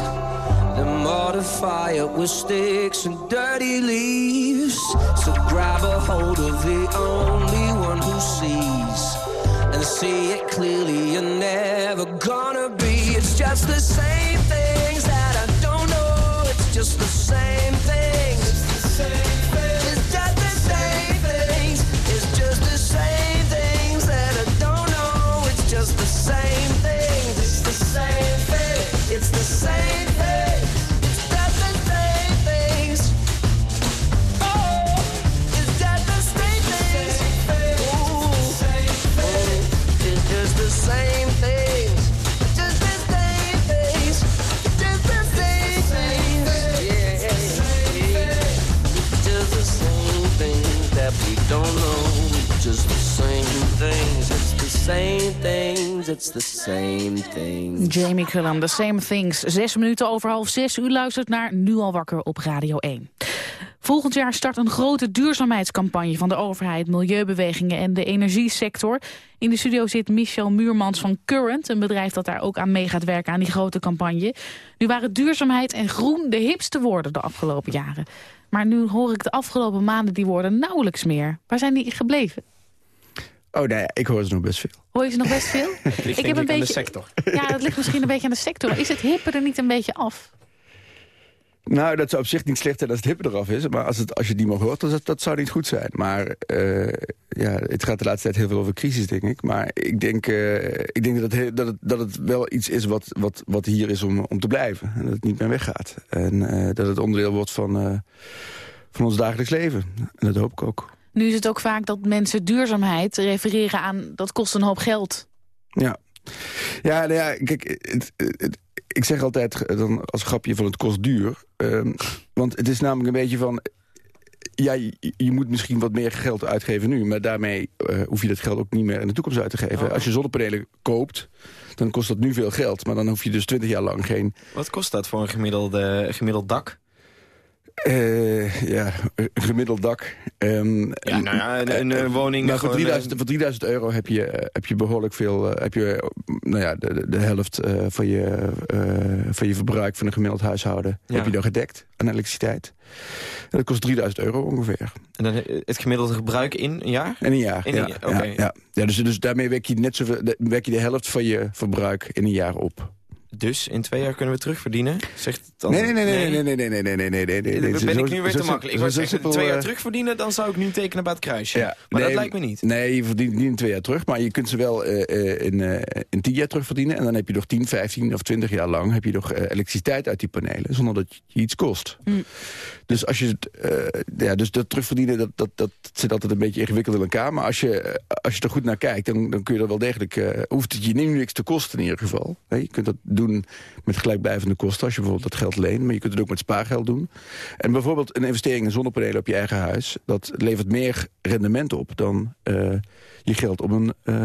Then modify it with sticks and dirty leaves. So grab a hold of the only one who sees. And see it clearly, you're never gonna be. It's just the same same things. Jamie Cullum, The Same Things. Zes minuten over half zes. U luistert naar Nu al wakker op Radio 1. Volgend jaar start een grote duurzaamheidscampagne van de overheid, milieubewegingen en de energiesector. In de studio zit Michel Muurmans van Current, een bedrijf dat daar ook aan mee gaat werken aan die grote campagne. Nu waren duurzaamheid en groen de hipste woorden de afgelopen jaren. Maar nu hoor ik de afgelopen maanden die woorden nauwelijks meer. Waar zijn die gebleven? Oh, nee, ik hoor ze nog best veel. Hoor je ze nog best veel? ik heb een beetje... aan de sector. Ja, dat ligt misschien een beetje aan de sector. Is het hippen er niet een beetje af? Nou, dat zou op zich niet slecht zijn als het hippe eraf is. Maar als, het, als je het niet meer hoort, dan dat, dat zou niet goed zijn. Maar eh, ja, het gaat de laatste tijd heel veel over crisis, denk ik. Maar ik denk, eh, ik denk dat, het, he- dat, het, dat het wel iets is wat, wat, wat hier is om, om te blijven. En dat het niet meer weggaat. En eh, dat het onderdeel wordt van, eh, van ons dagelijks leven. En dat hoop ik ook. Nu is het ook vaak dat mensen duurzaamheid refereren aan... dat kost een hoop geld. Ja. Ja, nou ja, kijk, het, het- ik zeg altijd dan als grapje van het kost duur. Ehm, want het is namelijk een beetje van... Ja, je, je moet misschien wat meer geld uitgeven nu... maar daarmee eh, hoef je dat geld ook niet meer in de toekomst uit te geven. Als je zonnepanelen koopt, dan kost dat nu veel geld... maar dan hoef je dus 20 jaar lang geen... Wat kost dat voor een gemiddelde, gemiddeld dak? Eh, ja, een gemiddeld dak. Ehm, Ja, nou ja, een- een, eh, woning, nou, voor, gewoon, 3000, voor 3000 euro heb je, eh, heb je behoorlijk veel... eh, heb je eh, nou ja, de, de- helft eh, van, je, eh, van je verbruik van een gemiddeld huishouden... Ja. heb je dan gedekt aan elektriciteit. En dat kost 3000 euro ongeveer. En dan eh, het gemiddelde gebruik in een jaar? In een jaar. In een ja, jaar, ja, dus, dus daarmee wek je, net de- wek je de helft van je verbruik in een jaar op. Dus in twee jaar kunnen we terugverdienen? Zegt het dan... Nee, nee, nee, nee, nee, nee, nee, nee, nee, nee, nee, nee, nee. Dan ben ik nu weer te makkelijk. Ik wou zeggen, simpel, twee jaar eh, terugverdienen, dan zou ik nu tekenen bij het kruisje. Maar dat nee, lijkt me niet. Nee, je verdient niet in twee jaar terug. Maar je kunt ze wel eh, eh, in, in tien jaar terugverdienen. En dan heb je nog 10, 15 of 20 jaar lang heb je nog eh, elektriciteit uit die panelen. Zonder dat je iets kost. Mm. Dus als je het, ja, dus dat terugverdienen, dat, dat, dat zit altijd een beetje ingewikkeld in elkaar. Maar als je, als je er goed naar kijkt, dan, dan kun je er wel degelijk... hoeft het je nu niks te kosten in ieder geval. Je kunt dat doen met gelijkblijvende kosten als je bijvoorbeeld dat geld leent. Maar je kunt het ook met spaargeld doen. En bijvoorbeeld een investering in zonnepanelen op je eigen huis... dat levert meer rendement op dan eh, je geld op een eh,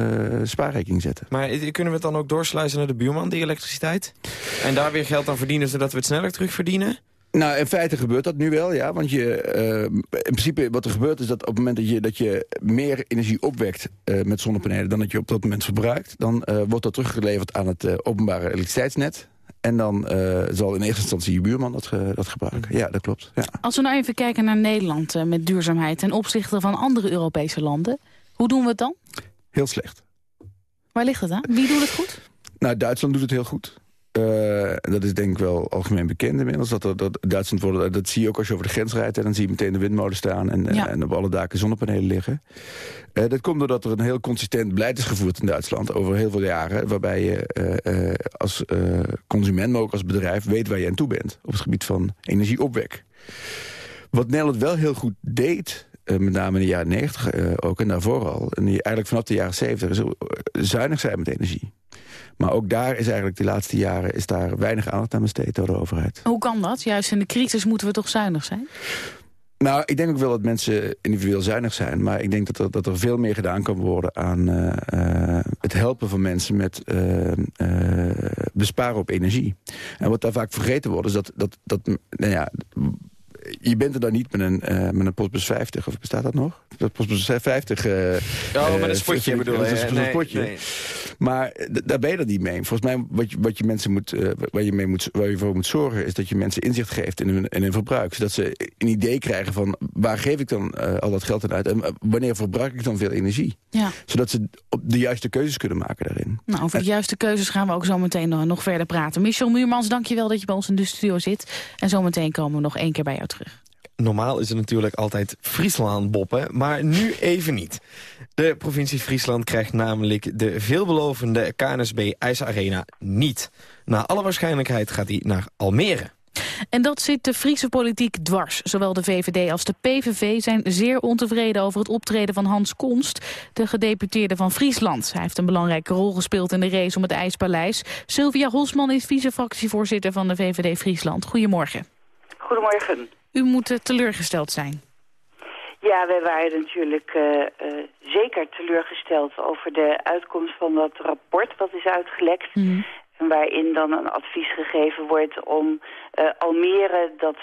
spaarrekening zetten. Maar kunnen we het dan ook doorsluizen naar de buurman, die elektriciteit? En daar weer geld aan verdienen, zodat we het sneller terugverdienen? Nou, in feite gebeurt dat nu wel, ja. Want je, eh, in principe wat er gebeurt is dat op het moment dat je, dat je meer energie opwekt eh, met zonnepanelen... dan dat je op dat moment verbruikt... dan eh, wordt dat teruggeleverd aan het openbare elektriciteitsnet. En dan zal in eerste instantie je buurman dat, ge- dat gebruiken. Ja, dat klopt. Ja. Als we nou even kijken naar Nederland met duurzaamheid... ten opzichte van andere Europese landen, hoe doen we het dan? Heel slecht. Waar ligt het aan? Wie doet het goed? Nou, Duitsland doet het heel goed. Eh, dat is denk ik wel algemeen bekend inmiddels. Dat, dat Duitsland wordt, dat zie je ook als je over de grens rijdt. En dan zie je meteen de windmolen staan en, Ja. en op alle daken zonnepanelen liggen. Eh, dat komt doordat er een heel consistent beleid is gevoerd in Duitsland over heel veel jaren. Waarbij je eh, als consument, maar ook als bedrijf weet waar je aan toe bent. Op het gebied van energieopwek. Wat Nederland wel heel goed deed, met name in de jaren 90 eh, ook en daarvoor al... en die eigenlijk vanaf de jaren 70 is zuinig zijn met energie. Maar ook daar is eigenlijk de laatste jaren is daar weinig aandacht aan besteed door de overheid. Hoe kan dat? Juist in de crisis moeten we toch zuinig zijn? Nou, ik denk ook wel dat mensen individueel zuinig zijn. Maar ik denk dat er, dat er veel meer gedaan kan worden aan eh, eh, het helpen van mensen met eh, besparen op energie. En wat daar vaak vergeten wordt is dat, dat, dat nou ja, je bent er dan niet met een, eh, met een postbus 50, of bestaat dat nog? Dat postbus 50. eh, Oh, met een eh, spotje v- bedoel dat je? is een Nee, spotje. nee. Maar daar ben je er niet mee. Volgens mij wat je, wat je mensen moet, eh, waar, je mee moet, waar je voor moet zorgen... is dat je mensen inzicht geeft in hun, in hun verbruik. Zodat ze een idee krijgen van waar geef ik dan eh, al dat geld aan uit... en wanneer verbruik ik dan veel energie. Ja. Zodat ze op de juiste keuzes kunnen maken daarin. Nou, over de juiste keuzes gaan we ook zo meteen nog, nog verder praten. Michel Muurmans, dank je wel dat je bij ons in de studio zit. En zometeen komen we nog één keer bij jou terug. Normaal is het natuurlijk altijd Friesland boppen, maar nu even niet. De provincie Friesland krijgt namelijk de veelbelovende KNSB IJsarena niet. Naar alle waarschijnlijkheid gaat die naar Almere. En dat zit de Friese politiek dwars. Zowel de VVD als de PVV zijn zeer ontevreden over het optreden van Hans Konst, de gedeputeerde van Friesland. Hij heeft een belangrijke rol gespeeld in de race om het IJspaleis. Sylvia Hosman is vice-fractievoorzitter van de VVD Friesland. Goedemorgen. Goedemorgen. U moet uh, teleurgesteld zijn. Ja, wij waren natuurlijk uh, uh, zeker teleurgesteld over de uitkomst van dat rapport wat is uitgelekt. Mm. En waarin dan een advies gegeven wordt om uh, Almere dat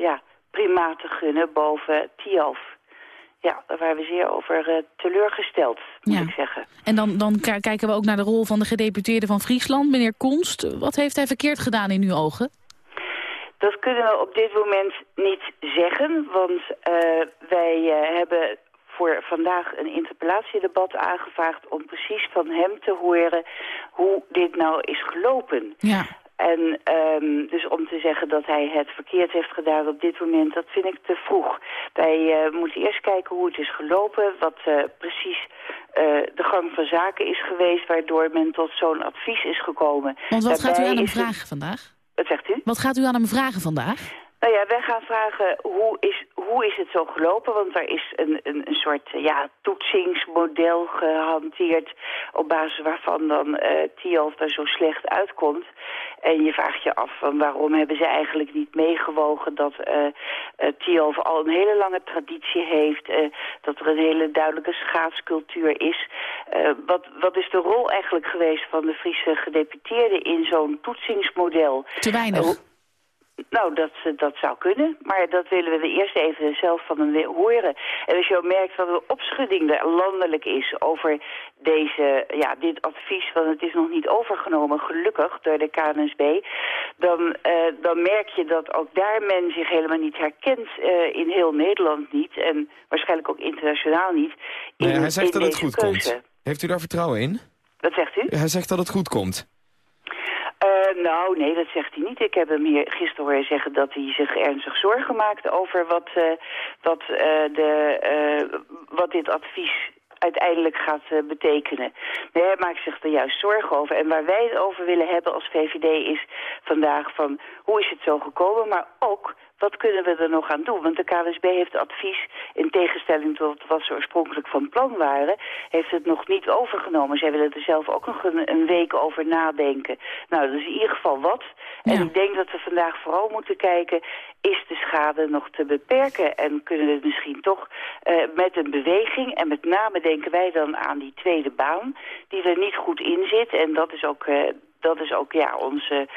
ja, primaat te gunnen boven Tialf. Ja, daar waren we zeer over teleurgesteld, moet ja. ik zeggen. En dan, dan kijken we ook naar de rol van de gedeputeerde van Friesland, meneer Konst. Wat heeft hij verkeerd gedaan in uw ogen? Dat kunnen we op dit moment niet zeggen, want uh, wij uh, hebben voor vandaag een interpellatiedebat aangevraagd om precies van hem te horen hoe dit nou is gelopen. Ja. En um, dus om te zeggen dat hij het verkeerd heeft gedaan op dit moment, dat vind ik te vroeg. Wij uh, moeten eerst kijken hoe het is gelopen, wat uh, precies uh, de gang van zaken is geweest, waardoor men tot zo'n advies is gekomen. Want wat Daarbij gaat u aan hem het- vragen vandaag? Wat zegt u? Wat gaat u aan hem vragen vandaag? Nou ja, wij gaan vragen hoe is, hoe is het zo gelopen? Want er is een, een, een soort eh, ja, toetsingsmodel gehanteerd... op basis waarvan dan uh, Tialf er zo slecht uitkomt. En je vraagt je af van waarom hebben ze eigenlijk niet meegewogen... dat uh, uh, Tialf al een hele lange traditie heeft... Uh, dat er een hele duidelijke schaatscultuur is. Wat, wat is de rol eigenlijk geweest van de Friese gedeputeerde... in zo'n toetsingsmodel? Te weinig. Nou, dat, dat zou kunnen, maar dat willen we eerst even zelf van hem horen. En als je ook merkt wat een opschudding er landelijk is over deze, ja, dit advies, want het is nog niet overgenomen, gelukkig, door de KNSB, dan, uh, dan merk je dat ook daar men zich helemaal niet herkent, uh, in heel Nederland niet, en waarschijnlijk ook internationaal niet. In, Nee, hij zegt dat het goed keuze. komt. Heeft u daar vertrouwen in? Wat zegt u? Hij zegt dat het goed komt. Uh, nou, nee, dat zegt hij niet. Ik heb hem hier gisteren horen zeggen dat hij zich ernstig zorgen maakt over wat, uh, wat, uh, de, wat dit advies uiteindelijk gaat betekenen. Nee, hij maakt zich er juist zorgen over. En waar wij het over willen hebben als VVD is vandaag van hoe is het zo gekomen, maar ook wat kunnen we er nog aan doen? Want de KWSB heeft advies, in tegenstelling tot wat ze oorspronkelijk van plan waren, heeft het nog niet overgenomen. Zij willen er zelf ook nog een, een week over nadenken. Nou, dat is in ieder geval wat. En ik denk dat we vandaag vooral moeten kijken, is de schade nog te beperken? En kunnen we het misschien toch uh, met een beweging, en met name denken wij dan aan die tweede baan, die er niet goed in zit. En dat is ook... Uh, dat is ook ja, onze,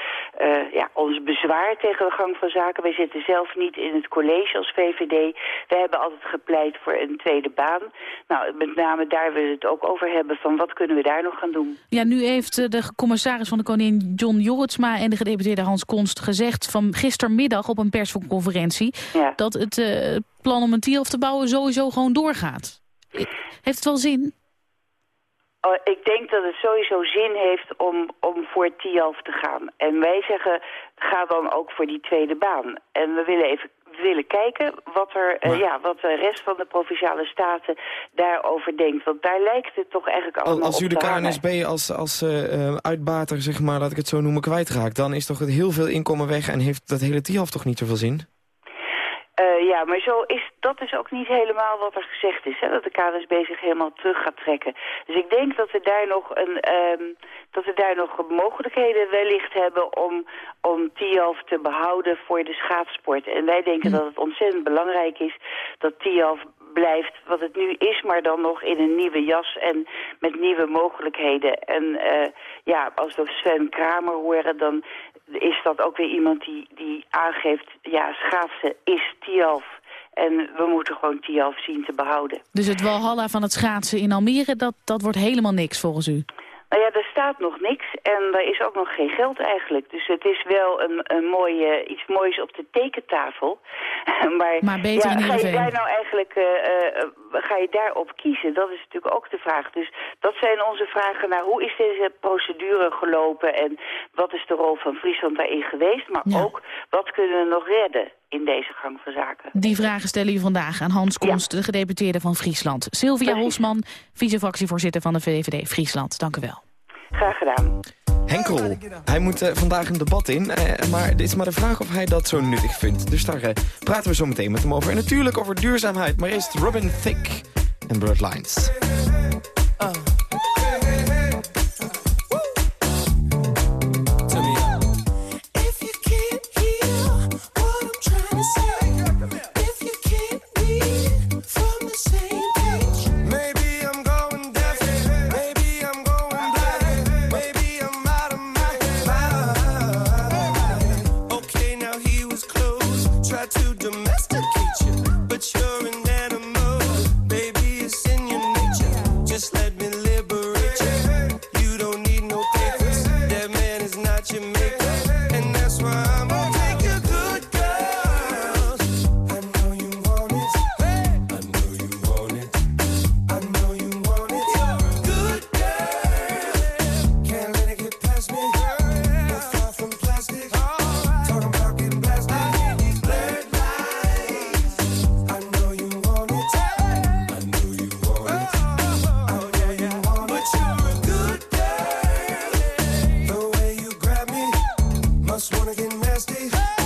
uh, ja, ons bezwaar tegen de gang van zaken. Wij zitten zelf niet in het college als VVD. We hebben altijd gepleit voor een tweede baan. Nou, met name daar willen we het ook over hebben van wat kunnen we daar nog gaan doen. Ja, nu heeft eh, de commissaris van de Koningin John Jorritsma en de gedeputeerde Hans Konst gezegd van gistermiddag op een persconferentie Ja. dat het uh, plan om een Tielf te bouwen sowieso gewoon doorgaat. Heeft het wel zin? Oh, ik denk dat het sowieso zin heeft om, om voor TIAF te gaan. En wij zeggen, ga dan ook voor die tweede baan. En we willen even willen kijken wat, er, uh, ja, wat de rest van de Provinciale Staten daarover denkt. Want daar lijkt het toch eigenlijk allemaal Als u op de. KNSB als, als uh, uitbater, zeg maar, laat ik het zo noemen, kwijtraakt... dan is toch het heel veel inkomen weg en heeft dat hele TIAF toch niet zoveel zin? Uh, ja, maar zo is, dat is ook niet helemaal wat er gezegd is. Hè, dat de KNSB zich helemaal terug gaat trekken. Dus ik denk dat we daar nog, een, um, dat we daar nog mogelijkheden wellicht hebben om, om TIAF te behouden voor de schaatsport. En wij denken hm. dat het ontzettend belangrijk is dat TIAF blijft wat het nu is, maar dan nog in een nieuwe jas en met nieuwe mogelijkheden. En uh, ja, als we Sven Kramer horen, dan is dat ook weer iemand die, die aangeeft... ja, schaatsen is Tialf. En we moeten gewoon Tialf zien te behouden. Dus het walhalla van het schaatsen in Almere, dat, dat wordt helemaal niks volgens u? Nou ja, dus bestaat nog niks en er is ook nog geen geld eigenlijk. Dus het is wel een, een mooie, iets moois op de tekentafel. maar, maar ga je daar nou eigenlijk eh, eh, ga je daarop kiezen? Dat is natuurlijk ook de vraag. Dus dat zijn onze vragen naar hoe is deze procedure gelopen en wat is de rol van Friesland daarin geweest? Maar ook wat kunnen we nog redden? in deze gang van zaken. Die vragen stellen u vandaag aan Hans Konst, de gedeputeerde van Friesland. Sylvia Hosman, vice-fractievoorzitter van de VVD Friesland. Dank u wel. Graag gedaan. Henkel, hij moet eh, vandaag een debat in, eh, maar dit is maar de vraag of hij dat zo nuttig vindt. Dus daar eh, praten we zo meteen met hem over. En natuurlijk over duurzaamheid, maar eerst Robin Thicke en Bloodlines. Oh. us wanna get nasty.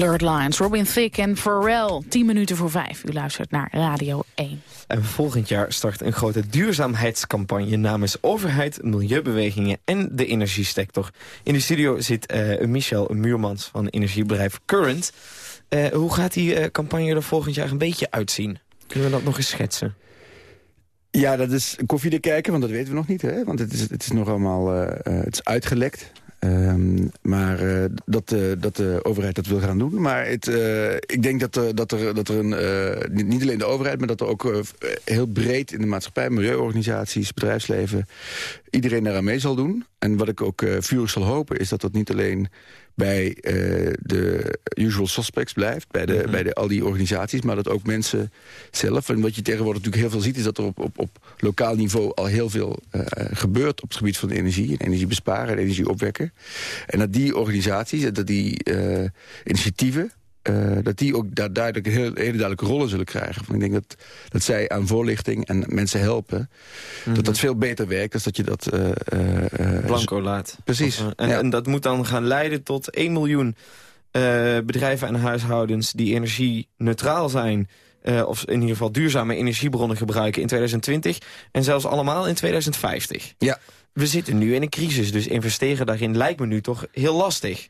Blurred Lines, Robin Thicke en Pharrell. 10 minuten voor 5. U luistert naar Radio 1. En volgend jaar start een grote duurzaamheidscampagne... namens overheid, milieubewegingen en de energiesector. In de studio zit eh, Michel Muurmans van energiebedrijf Current. Eh, hoe gaat die eh, campagne er volgend jaar een beetje uitzien? Kunnen we dat nog eens schetsen? Ja, dat is koffie kijken, want dat weten we nog niet. Hè? Want het is, het is nog allemaal uh, het is uitgelekt. Um, maar uh, dat, uh, dat de overheid dat wil gaan doen. Maar het, uh, ik denk dat er, dat er, dat er een, niet alleen de overheid... maar dat er ook heel breed in de maatschappij... milieuorganisaties, bedrijfsleven... iedereen daaraan mee zal doen. En wat ik ook vurig zal hopen... is dat dat niet alleen bij uh, de usual suspects blijft, bij, de, bij de, al die organisaties... maar dat ook mensen zelf... en wat je tegenwoordig natuurlijk heel veel ziet... is dat er op, op, op lokaal niveau al heel veel uh, gebeurt op het gebied van de energie... en energie besparen en energie opwekken. En dat die organisaties, dat die uh, initiatieven... Uh, dat die ook daar duidelijk een hele, hele duidelijke rollen zullen krijgen. Want ik denk dat, dat zij aan voorlichting en mensen helpen... Mm -hmm. dat dat veel beter werkt dan dat je dat... Uh, uh, Blanco laat. Precies. Of, en, ja. en, dat moet dan gaan leiden tot 1 miljoen bedrijven en huishoudens... die energie-neutraal zijn... of in ieder geval duurzame energiebronnen gebruiken in 2020... en zelfs allemaal in 2050. Ja. We zitten nu in een crisis, dus investeren daarin lijkt me nu toch heel lastig.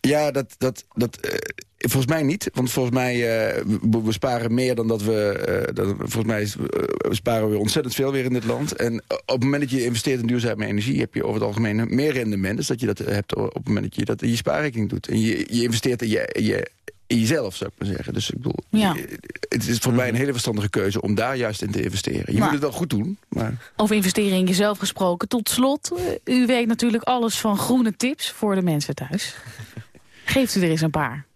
Ja, dat, dat, dat, uh, volgens mij niet. Want volgens mij, uh, we, sparen meer dan dat we... Uh, dat, volgens mij we sparen we ontzettend veel weer in dit land. En op het moment dat je investeert in duurzame energie... heb je over het algemeen meer rendement. Dus dat je dat hebt op het moment dat je dat in je spaarrekening doet. En je, je investeert in je, je, in jezelf, zou ik maar zeggen. Dus ik bedoel, ja. het is voor mij een hele verstandige keuze om daar juist in te investeren. Je maar, moet het wel goed doen. Maar... Over investeren in jezelf gesproken. Tot slot, u weet natuurlijk alles van groene tips voor de mensen thuis. Geeft u er eens een paar.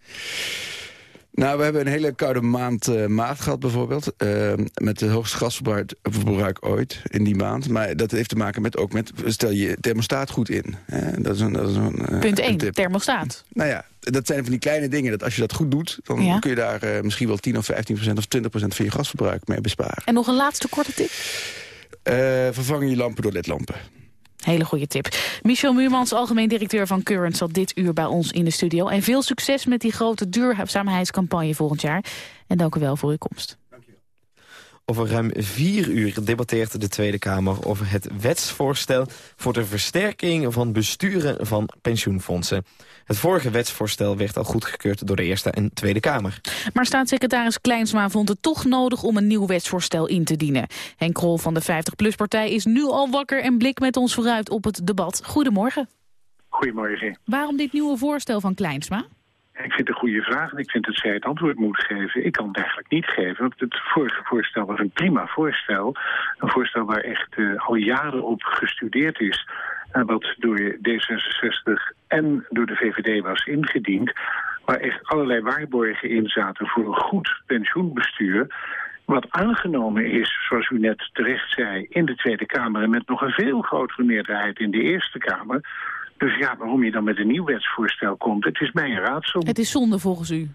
Nou, we hebben een hele koude maand uh, maart gehad bijvoorbeeld. Uh, met het hoogste gasverbruik ooit in die maand. Maar dat heeft te maken met ook met, stel je thermostaat goed in. Hè? Dat is een, dat is een, uh, Punt 1, thermostaat. Nou ja, dat zijn van die kleine dingen. Dat als je dat goed doet, dan ja. kun je daar misschien wel 10 of 15 procent of 20 procent van je gasverbruik mee besparen. En nog een laatste korte tip? vervang je lampen door ledlampen. Hele goede tip. Michel Muurmans, algemeen directeur van Current, zat dit uur bij ons in de studio. En veel succes met die grote duurzaamheidscampagne volgend jaar. En dank u wel voor uw komst. Over ruim vier uur debatteert de Tweede Kamer over het wetsvoorstel voor de versterking van besturen van pensioenfondsen. Het vorige wetsvoorstel werd al goedgekeurd door de Eerste en Tweede Kamer. Maar staatssecretaris Kleinsma vond het toch nodig om een nieuw wetsvoorstel in te dienen. Henk Krol van de 50PLUS-partij is nu al wakker en blikt met ons vooruit op het debat. Goedemorgen. Goedemorgen. Waarom dit nieuwe voorstel van Kleinsma? Ik vind het een goede vraag en ik vind dat zij het antwoord moet geven. Ik kan het eigenlijk niet geven, want het vorige voorstel was een prima voorstel. Een voorstel waar echt uh, al jaren op gestudeerd is. Wat door D66 en door de VVD was ingediend. Waar echt allerlei waarborgen in zaten voor een goed pensioenbestuur. Wat aangenomen is, zoals u net terecht zei, in de Tweede Kamer... en met nog een veel grotere meerderheid in de Eerste Kamer... Dus ja, waarom je dan met een nieuw wetsvoorstel komt, het is mij een raadsel. Het is zonde volgens u?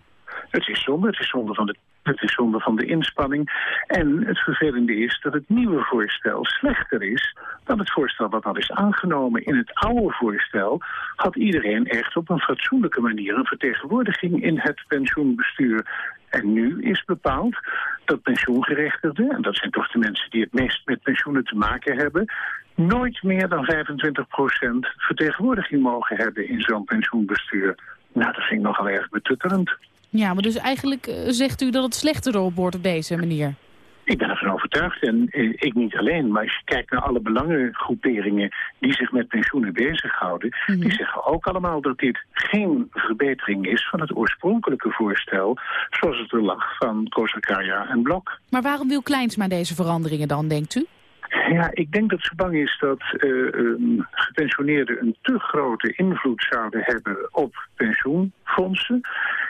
Het is zonde, het is zonde van de, het is zonde van de inspanning. En het vervelende is dat het nieuwe voorstel slechter is dan het voorstel wat al is aangenomen. In het oude voorstel had iedereen echt op een fatsoenlijke manier een vertegenwoordiging in het pensioenbestuur. En nu is bepaald dat pensioengerechtigden, en dat zijn toch de mensen die het meest met pensioenen te maken hebben, nooit meer dan 25% vertegenwoordiging mogen hebben in zo'n pensioenbestuur. Nou, dat vind ik nogal erg betutterend. Ja, maar dus eigenlijk uh, zegt u dat het slechter erop wordt op deze manier? Ik ben ervan overtuigd en eh, ik niet alleen. Maar als je kijkt naar alle belangengroeperingen die zich met pensioenen bezighouden... Mm -hmm. die zeggen ook allemaal dat dit geen verbetering is van het oorspronkelijke voorstel... zoals het er lag van Kosakaya en Blok. Maar waarom wil Kleinsma deze veranderingen dan, denkt u? Ja, ik denk dat ze bang is dat uh, gepensioneerden een te grote invloed zouden hebben op pensioenfondsen.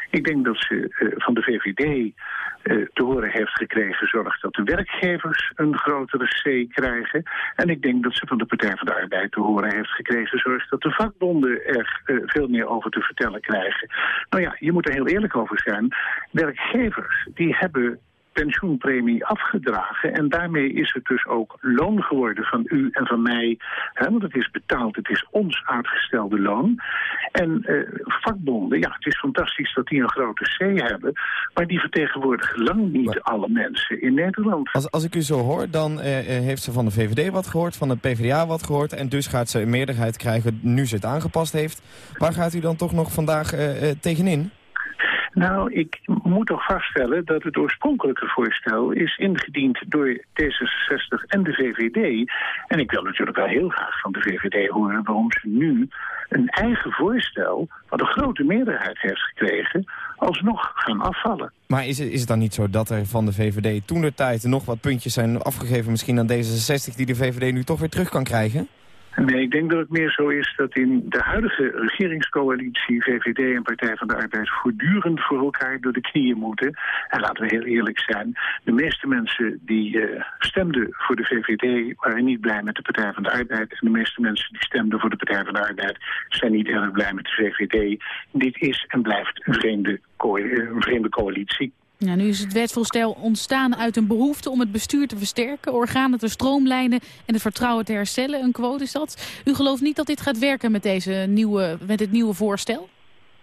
Ik denk dat ze uh, van de VVD uh, te horen heeft gekregen... zorg dat de werkgevers een grotere C krijgen. En ik denk dat ze van de Partij van de Arbeid te horen heeft gekregen... zorg dat de vakbonden er veel meer over te vertellen krijgen. Nou ja, je moet er heel eerlijk over zijn. Werkgevers die hebben pensioenpremie afgedragen. En daarmee is het dus ook loon geworden van u en van mij. Hè, want het is betaald, het is ons uitgestelde loon. En eh, vakbonden, ja, het is fantastisch dat die een grote C hebben. Maar die vertegenwoordigen lang niet alle mensen in Nederland. Als, als ik u zo hoor, dan eh, eh, heeft ze van de VVD wat gehoord, van de PvdA wat gehoord... en dus gaat ze een meerderheid krijgen nu ze het aangepast heeft. Waar gaat u dan toch nog vandaag eh, eh, tegenin? Nou, ik moet toch vaststellen dat het oorspronkelijke voorstel is ingediend door D66 en de VVD. En ik wil natuurlijk wel heel graag van de VVD horen waarom ze nu een eigen voorstel, wat een grote meerderheid heeft gekregen, alsnog gaan afvallen. Maar is het, is het dan niet zo dat er van de VVD toen de tijd nog wat puntjes zijn afgegeven... misschien aan D66 die de VVD nu toch weer terug kan krijgen? Nee, ik denk dat het meer zo is dat in de huidige regeringscoalitie VVD en Partij van de Arbeid voortdurend voor elkaar door de knieën moeten. En laten we heel eerlijk zijn, de meeste mensen die eh, stemden voor de VVD waren niet blij met de Partij van de Arbeid. En de meeste mensen die stemden voor de Partij van de Arbeid zijn niet erg blij met de VVD. Dit is en blijft vreemde, co een vreemde coalitie. Ja, nu is het wetsvoorstel ontstaan uit een behoefte om het bestuur te versterken, organen te stroomlijnen en het vertrouwen te herstellen. Een quote is dat. U gelooft niet dat dit gaat werken met, deze nieuwe, met dit nieuwe voorstel?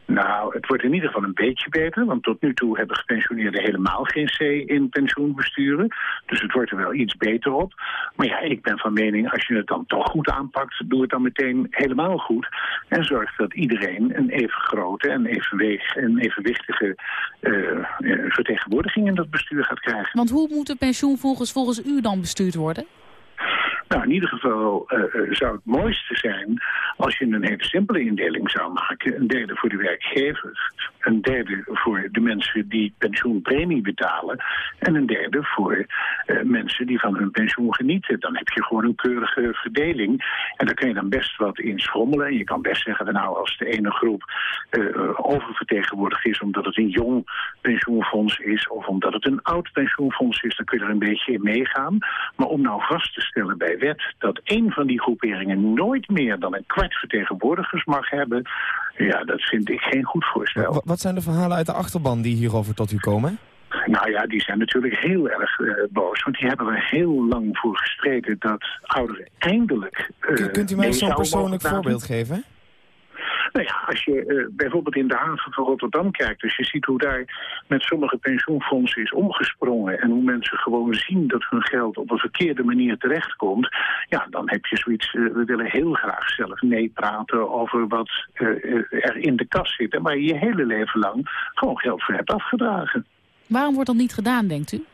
Nou, het wordt in ieder geval een beetje beter, want tot nu toe hebben gepensioneerden helemaal geen C in pensioenbesturen. Dus het wordt er wel iets beter op. Maar ja, ik ben van mening, als je het dan toch goed aanpakt, doe het dan meteen helemaal goed. En zorg dat iedereen een even grote en evenweeg, en evenwichtige uh, uh, vertegenwoordiging in dat bestuur gaat krijgen. Want hoe moet de pensioen volgens, volgens u dan bestuurd worden? Nou, in ieder geval uh, zou het mooiste zijn als je een hele simpele indeling zou maken. Een derde voor de werkgever, een derde voor de mensen die pensioenpremie betalen en een derde voor uh, mensen die van hun pensioen genieten. Dan heb je gewoon een keurige verdeling en daar kun je dan best wat in schommelen. En je kan best zeggen, nou als de ene groep oververtegenwoordigd is omdat het een jong pensioenfonds is of omdat het een oud pensioenfonds is, dan kun je er een beetje in meegaan. Maar om nou vast te stellen bij wet dat één van die groeperingen nooit meer dan een kwart vertegenwoordigers mag hebben, ja, dat vind ik geen goed voorstel. Wat zijn de verhalen uit de achterban die hierover tot u komen? Nou ja, die zijn natuurlijk heel erg uh, boos. Want die hebben er heel lang voor gestreden dat ouderen eindelijk... Uh, Kunt u mij zo'n persoonlijk voorbeeld geven? Nou ja, als je uh, bijvoorbeeld in de haven van Rotterdam kijkt... dus je ziet hoe daar met sommige pensioenfondsen is omgesprongen... en hoe mensen gewoon zien dat hun geld op een verkeerde manier terechtkomt... ja, dan heb je zoiets... Uh, we willen heel graag zelf meepraten over wat uh, er in de kas zit... en waar je je hele leven lang gewoon geld voor hebt afgedragen. Waarom wordt dat niet gedaan, denkt u?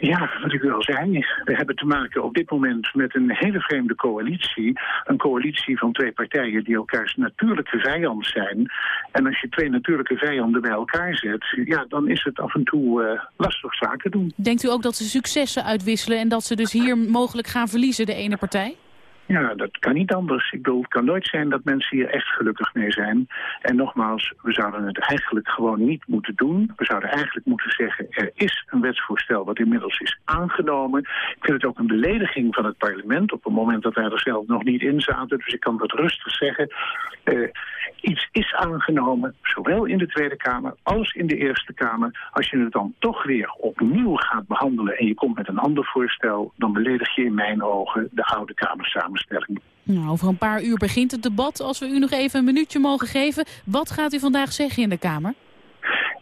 Ja, wat ik al zei, we hebben te maken op dit moment met een hele vreemde coalitie. Een coalitie van twee partijen die elkaars natuurlijke vijand zijn. En als je twee natuurlijke vijanden bij elkaar zet, ja, dan is het af en toe uh, lastig zaken doen. Denkt u ook dat ze successen uitwisselen en dat ze dus hier mogelijk gaan verliezen, de ene partij? Ja, dat kan niet anders. Ik bedoel, het kan nooit zijn dat mensen hier echt gelukkig mee zijn. En nogmaals, we zouden het eigenlijk gewoon niet moeten doen. We zouden eigenlijk moeten zeggen, er is een wetsvoorstel wat inmiddels is aangenomen. Ik vind het ook een belediging van het parlement op het moment dat wij er zelf nog niet in zaten. Dus ik kan dat rustig zeggen. Uh, iets is aangenomen, zowel in de Tweede Kamer als in de Eerste Kamer. Als je het dan toch weer opnieuw gaat behandelen en je komt met een ander voorstel... dan beledig je in mijn ogen de oude Kamer samen. Nou, over een paar uur begint het debat. Als we u nog even een minuutje mogen geven. Wat gaat u vandaag zeggen in de Kamer?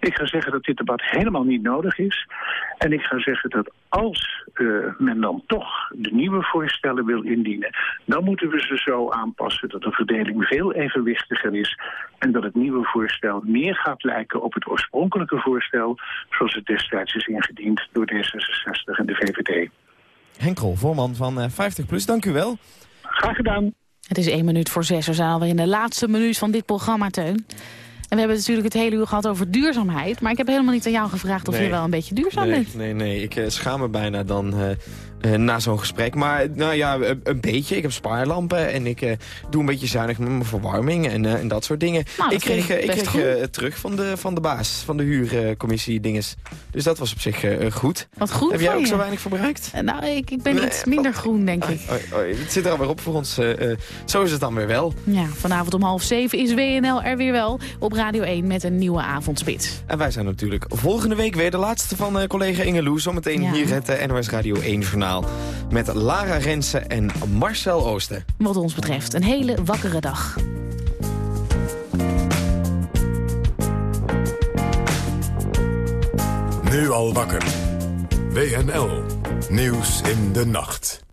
Ik ga zeggen dat dit debat helemaal niet nodig is. En ik ga zeggen dat als uh, men dan toch de nieuwe voorstellen wil indienen... dan moeten we ze zo aanpassen dat de verdeling veel evenwichtiger is... en dat het nieuwe voorstel meer gaat lijken op het oorspronkelijke voorstel... zoals het destijds is ingediend door D66 en de VVD. Henkel, voorman van 50PLUS, dank u wel. Graag gedaan. Het is één minuut voor zes. We zijn alweer in de laatste minuut van dit programma, Teun. En we hebben het natuurlijk het hele uur gehad over duurzaamheid. Maar ik heb helemaal niet aan jou gevraagd of nee. je wel een beetje duurzaam nee, bent. Nee, nee, ik uh, schaam me bijna dan uh, eh, na zo'n gesprek. Maar nou ja, een, een beetje. Ik heb spaarlampen en ik eh, doe een beetje zuinig met mijn verwarming en, eh, en dat soort dingen. Nou, dat ik kreeg, ik eh, kreeg eh, terug van de, van de baas, van de huurcommissie dinges. Dus dat was op zich eh, goed. Wat goed Heb jij ook je. zo weinig verbruikt? Eh, Nou, ik, ik ben Nee, iets minder groen, denk ik. Oei, het zit er alweer op voor ons. eh, eh, zo is het dan weer wel. Ja, vanavond om half zeven is WNL er weer wel op Radio 1 met een nieuwe avondspits. En wij zijn natuurlijk volgende week weer de laatste van eh, collega Inge Loes. Zometeen Ja. hier het eh, NOS Radio 1 journaal. Met Lara Rensen en Marcel Oosten. Wat ons betreft, een hele wakkere dag. Nu al wakker. WNL. Nieuws in de nacht.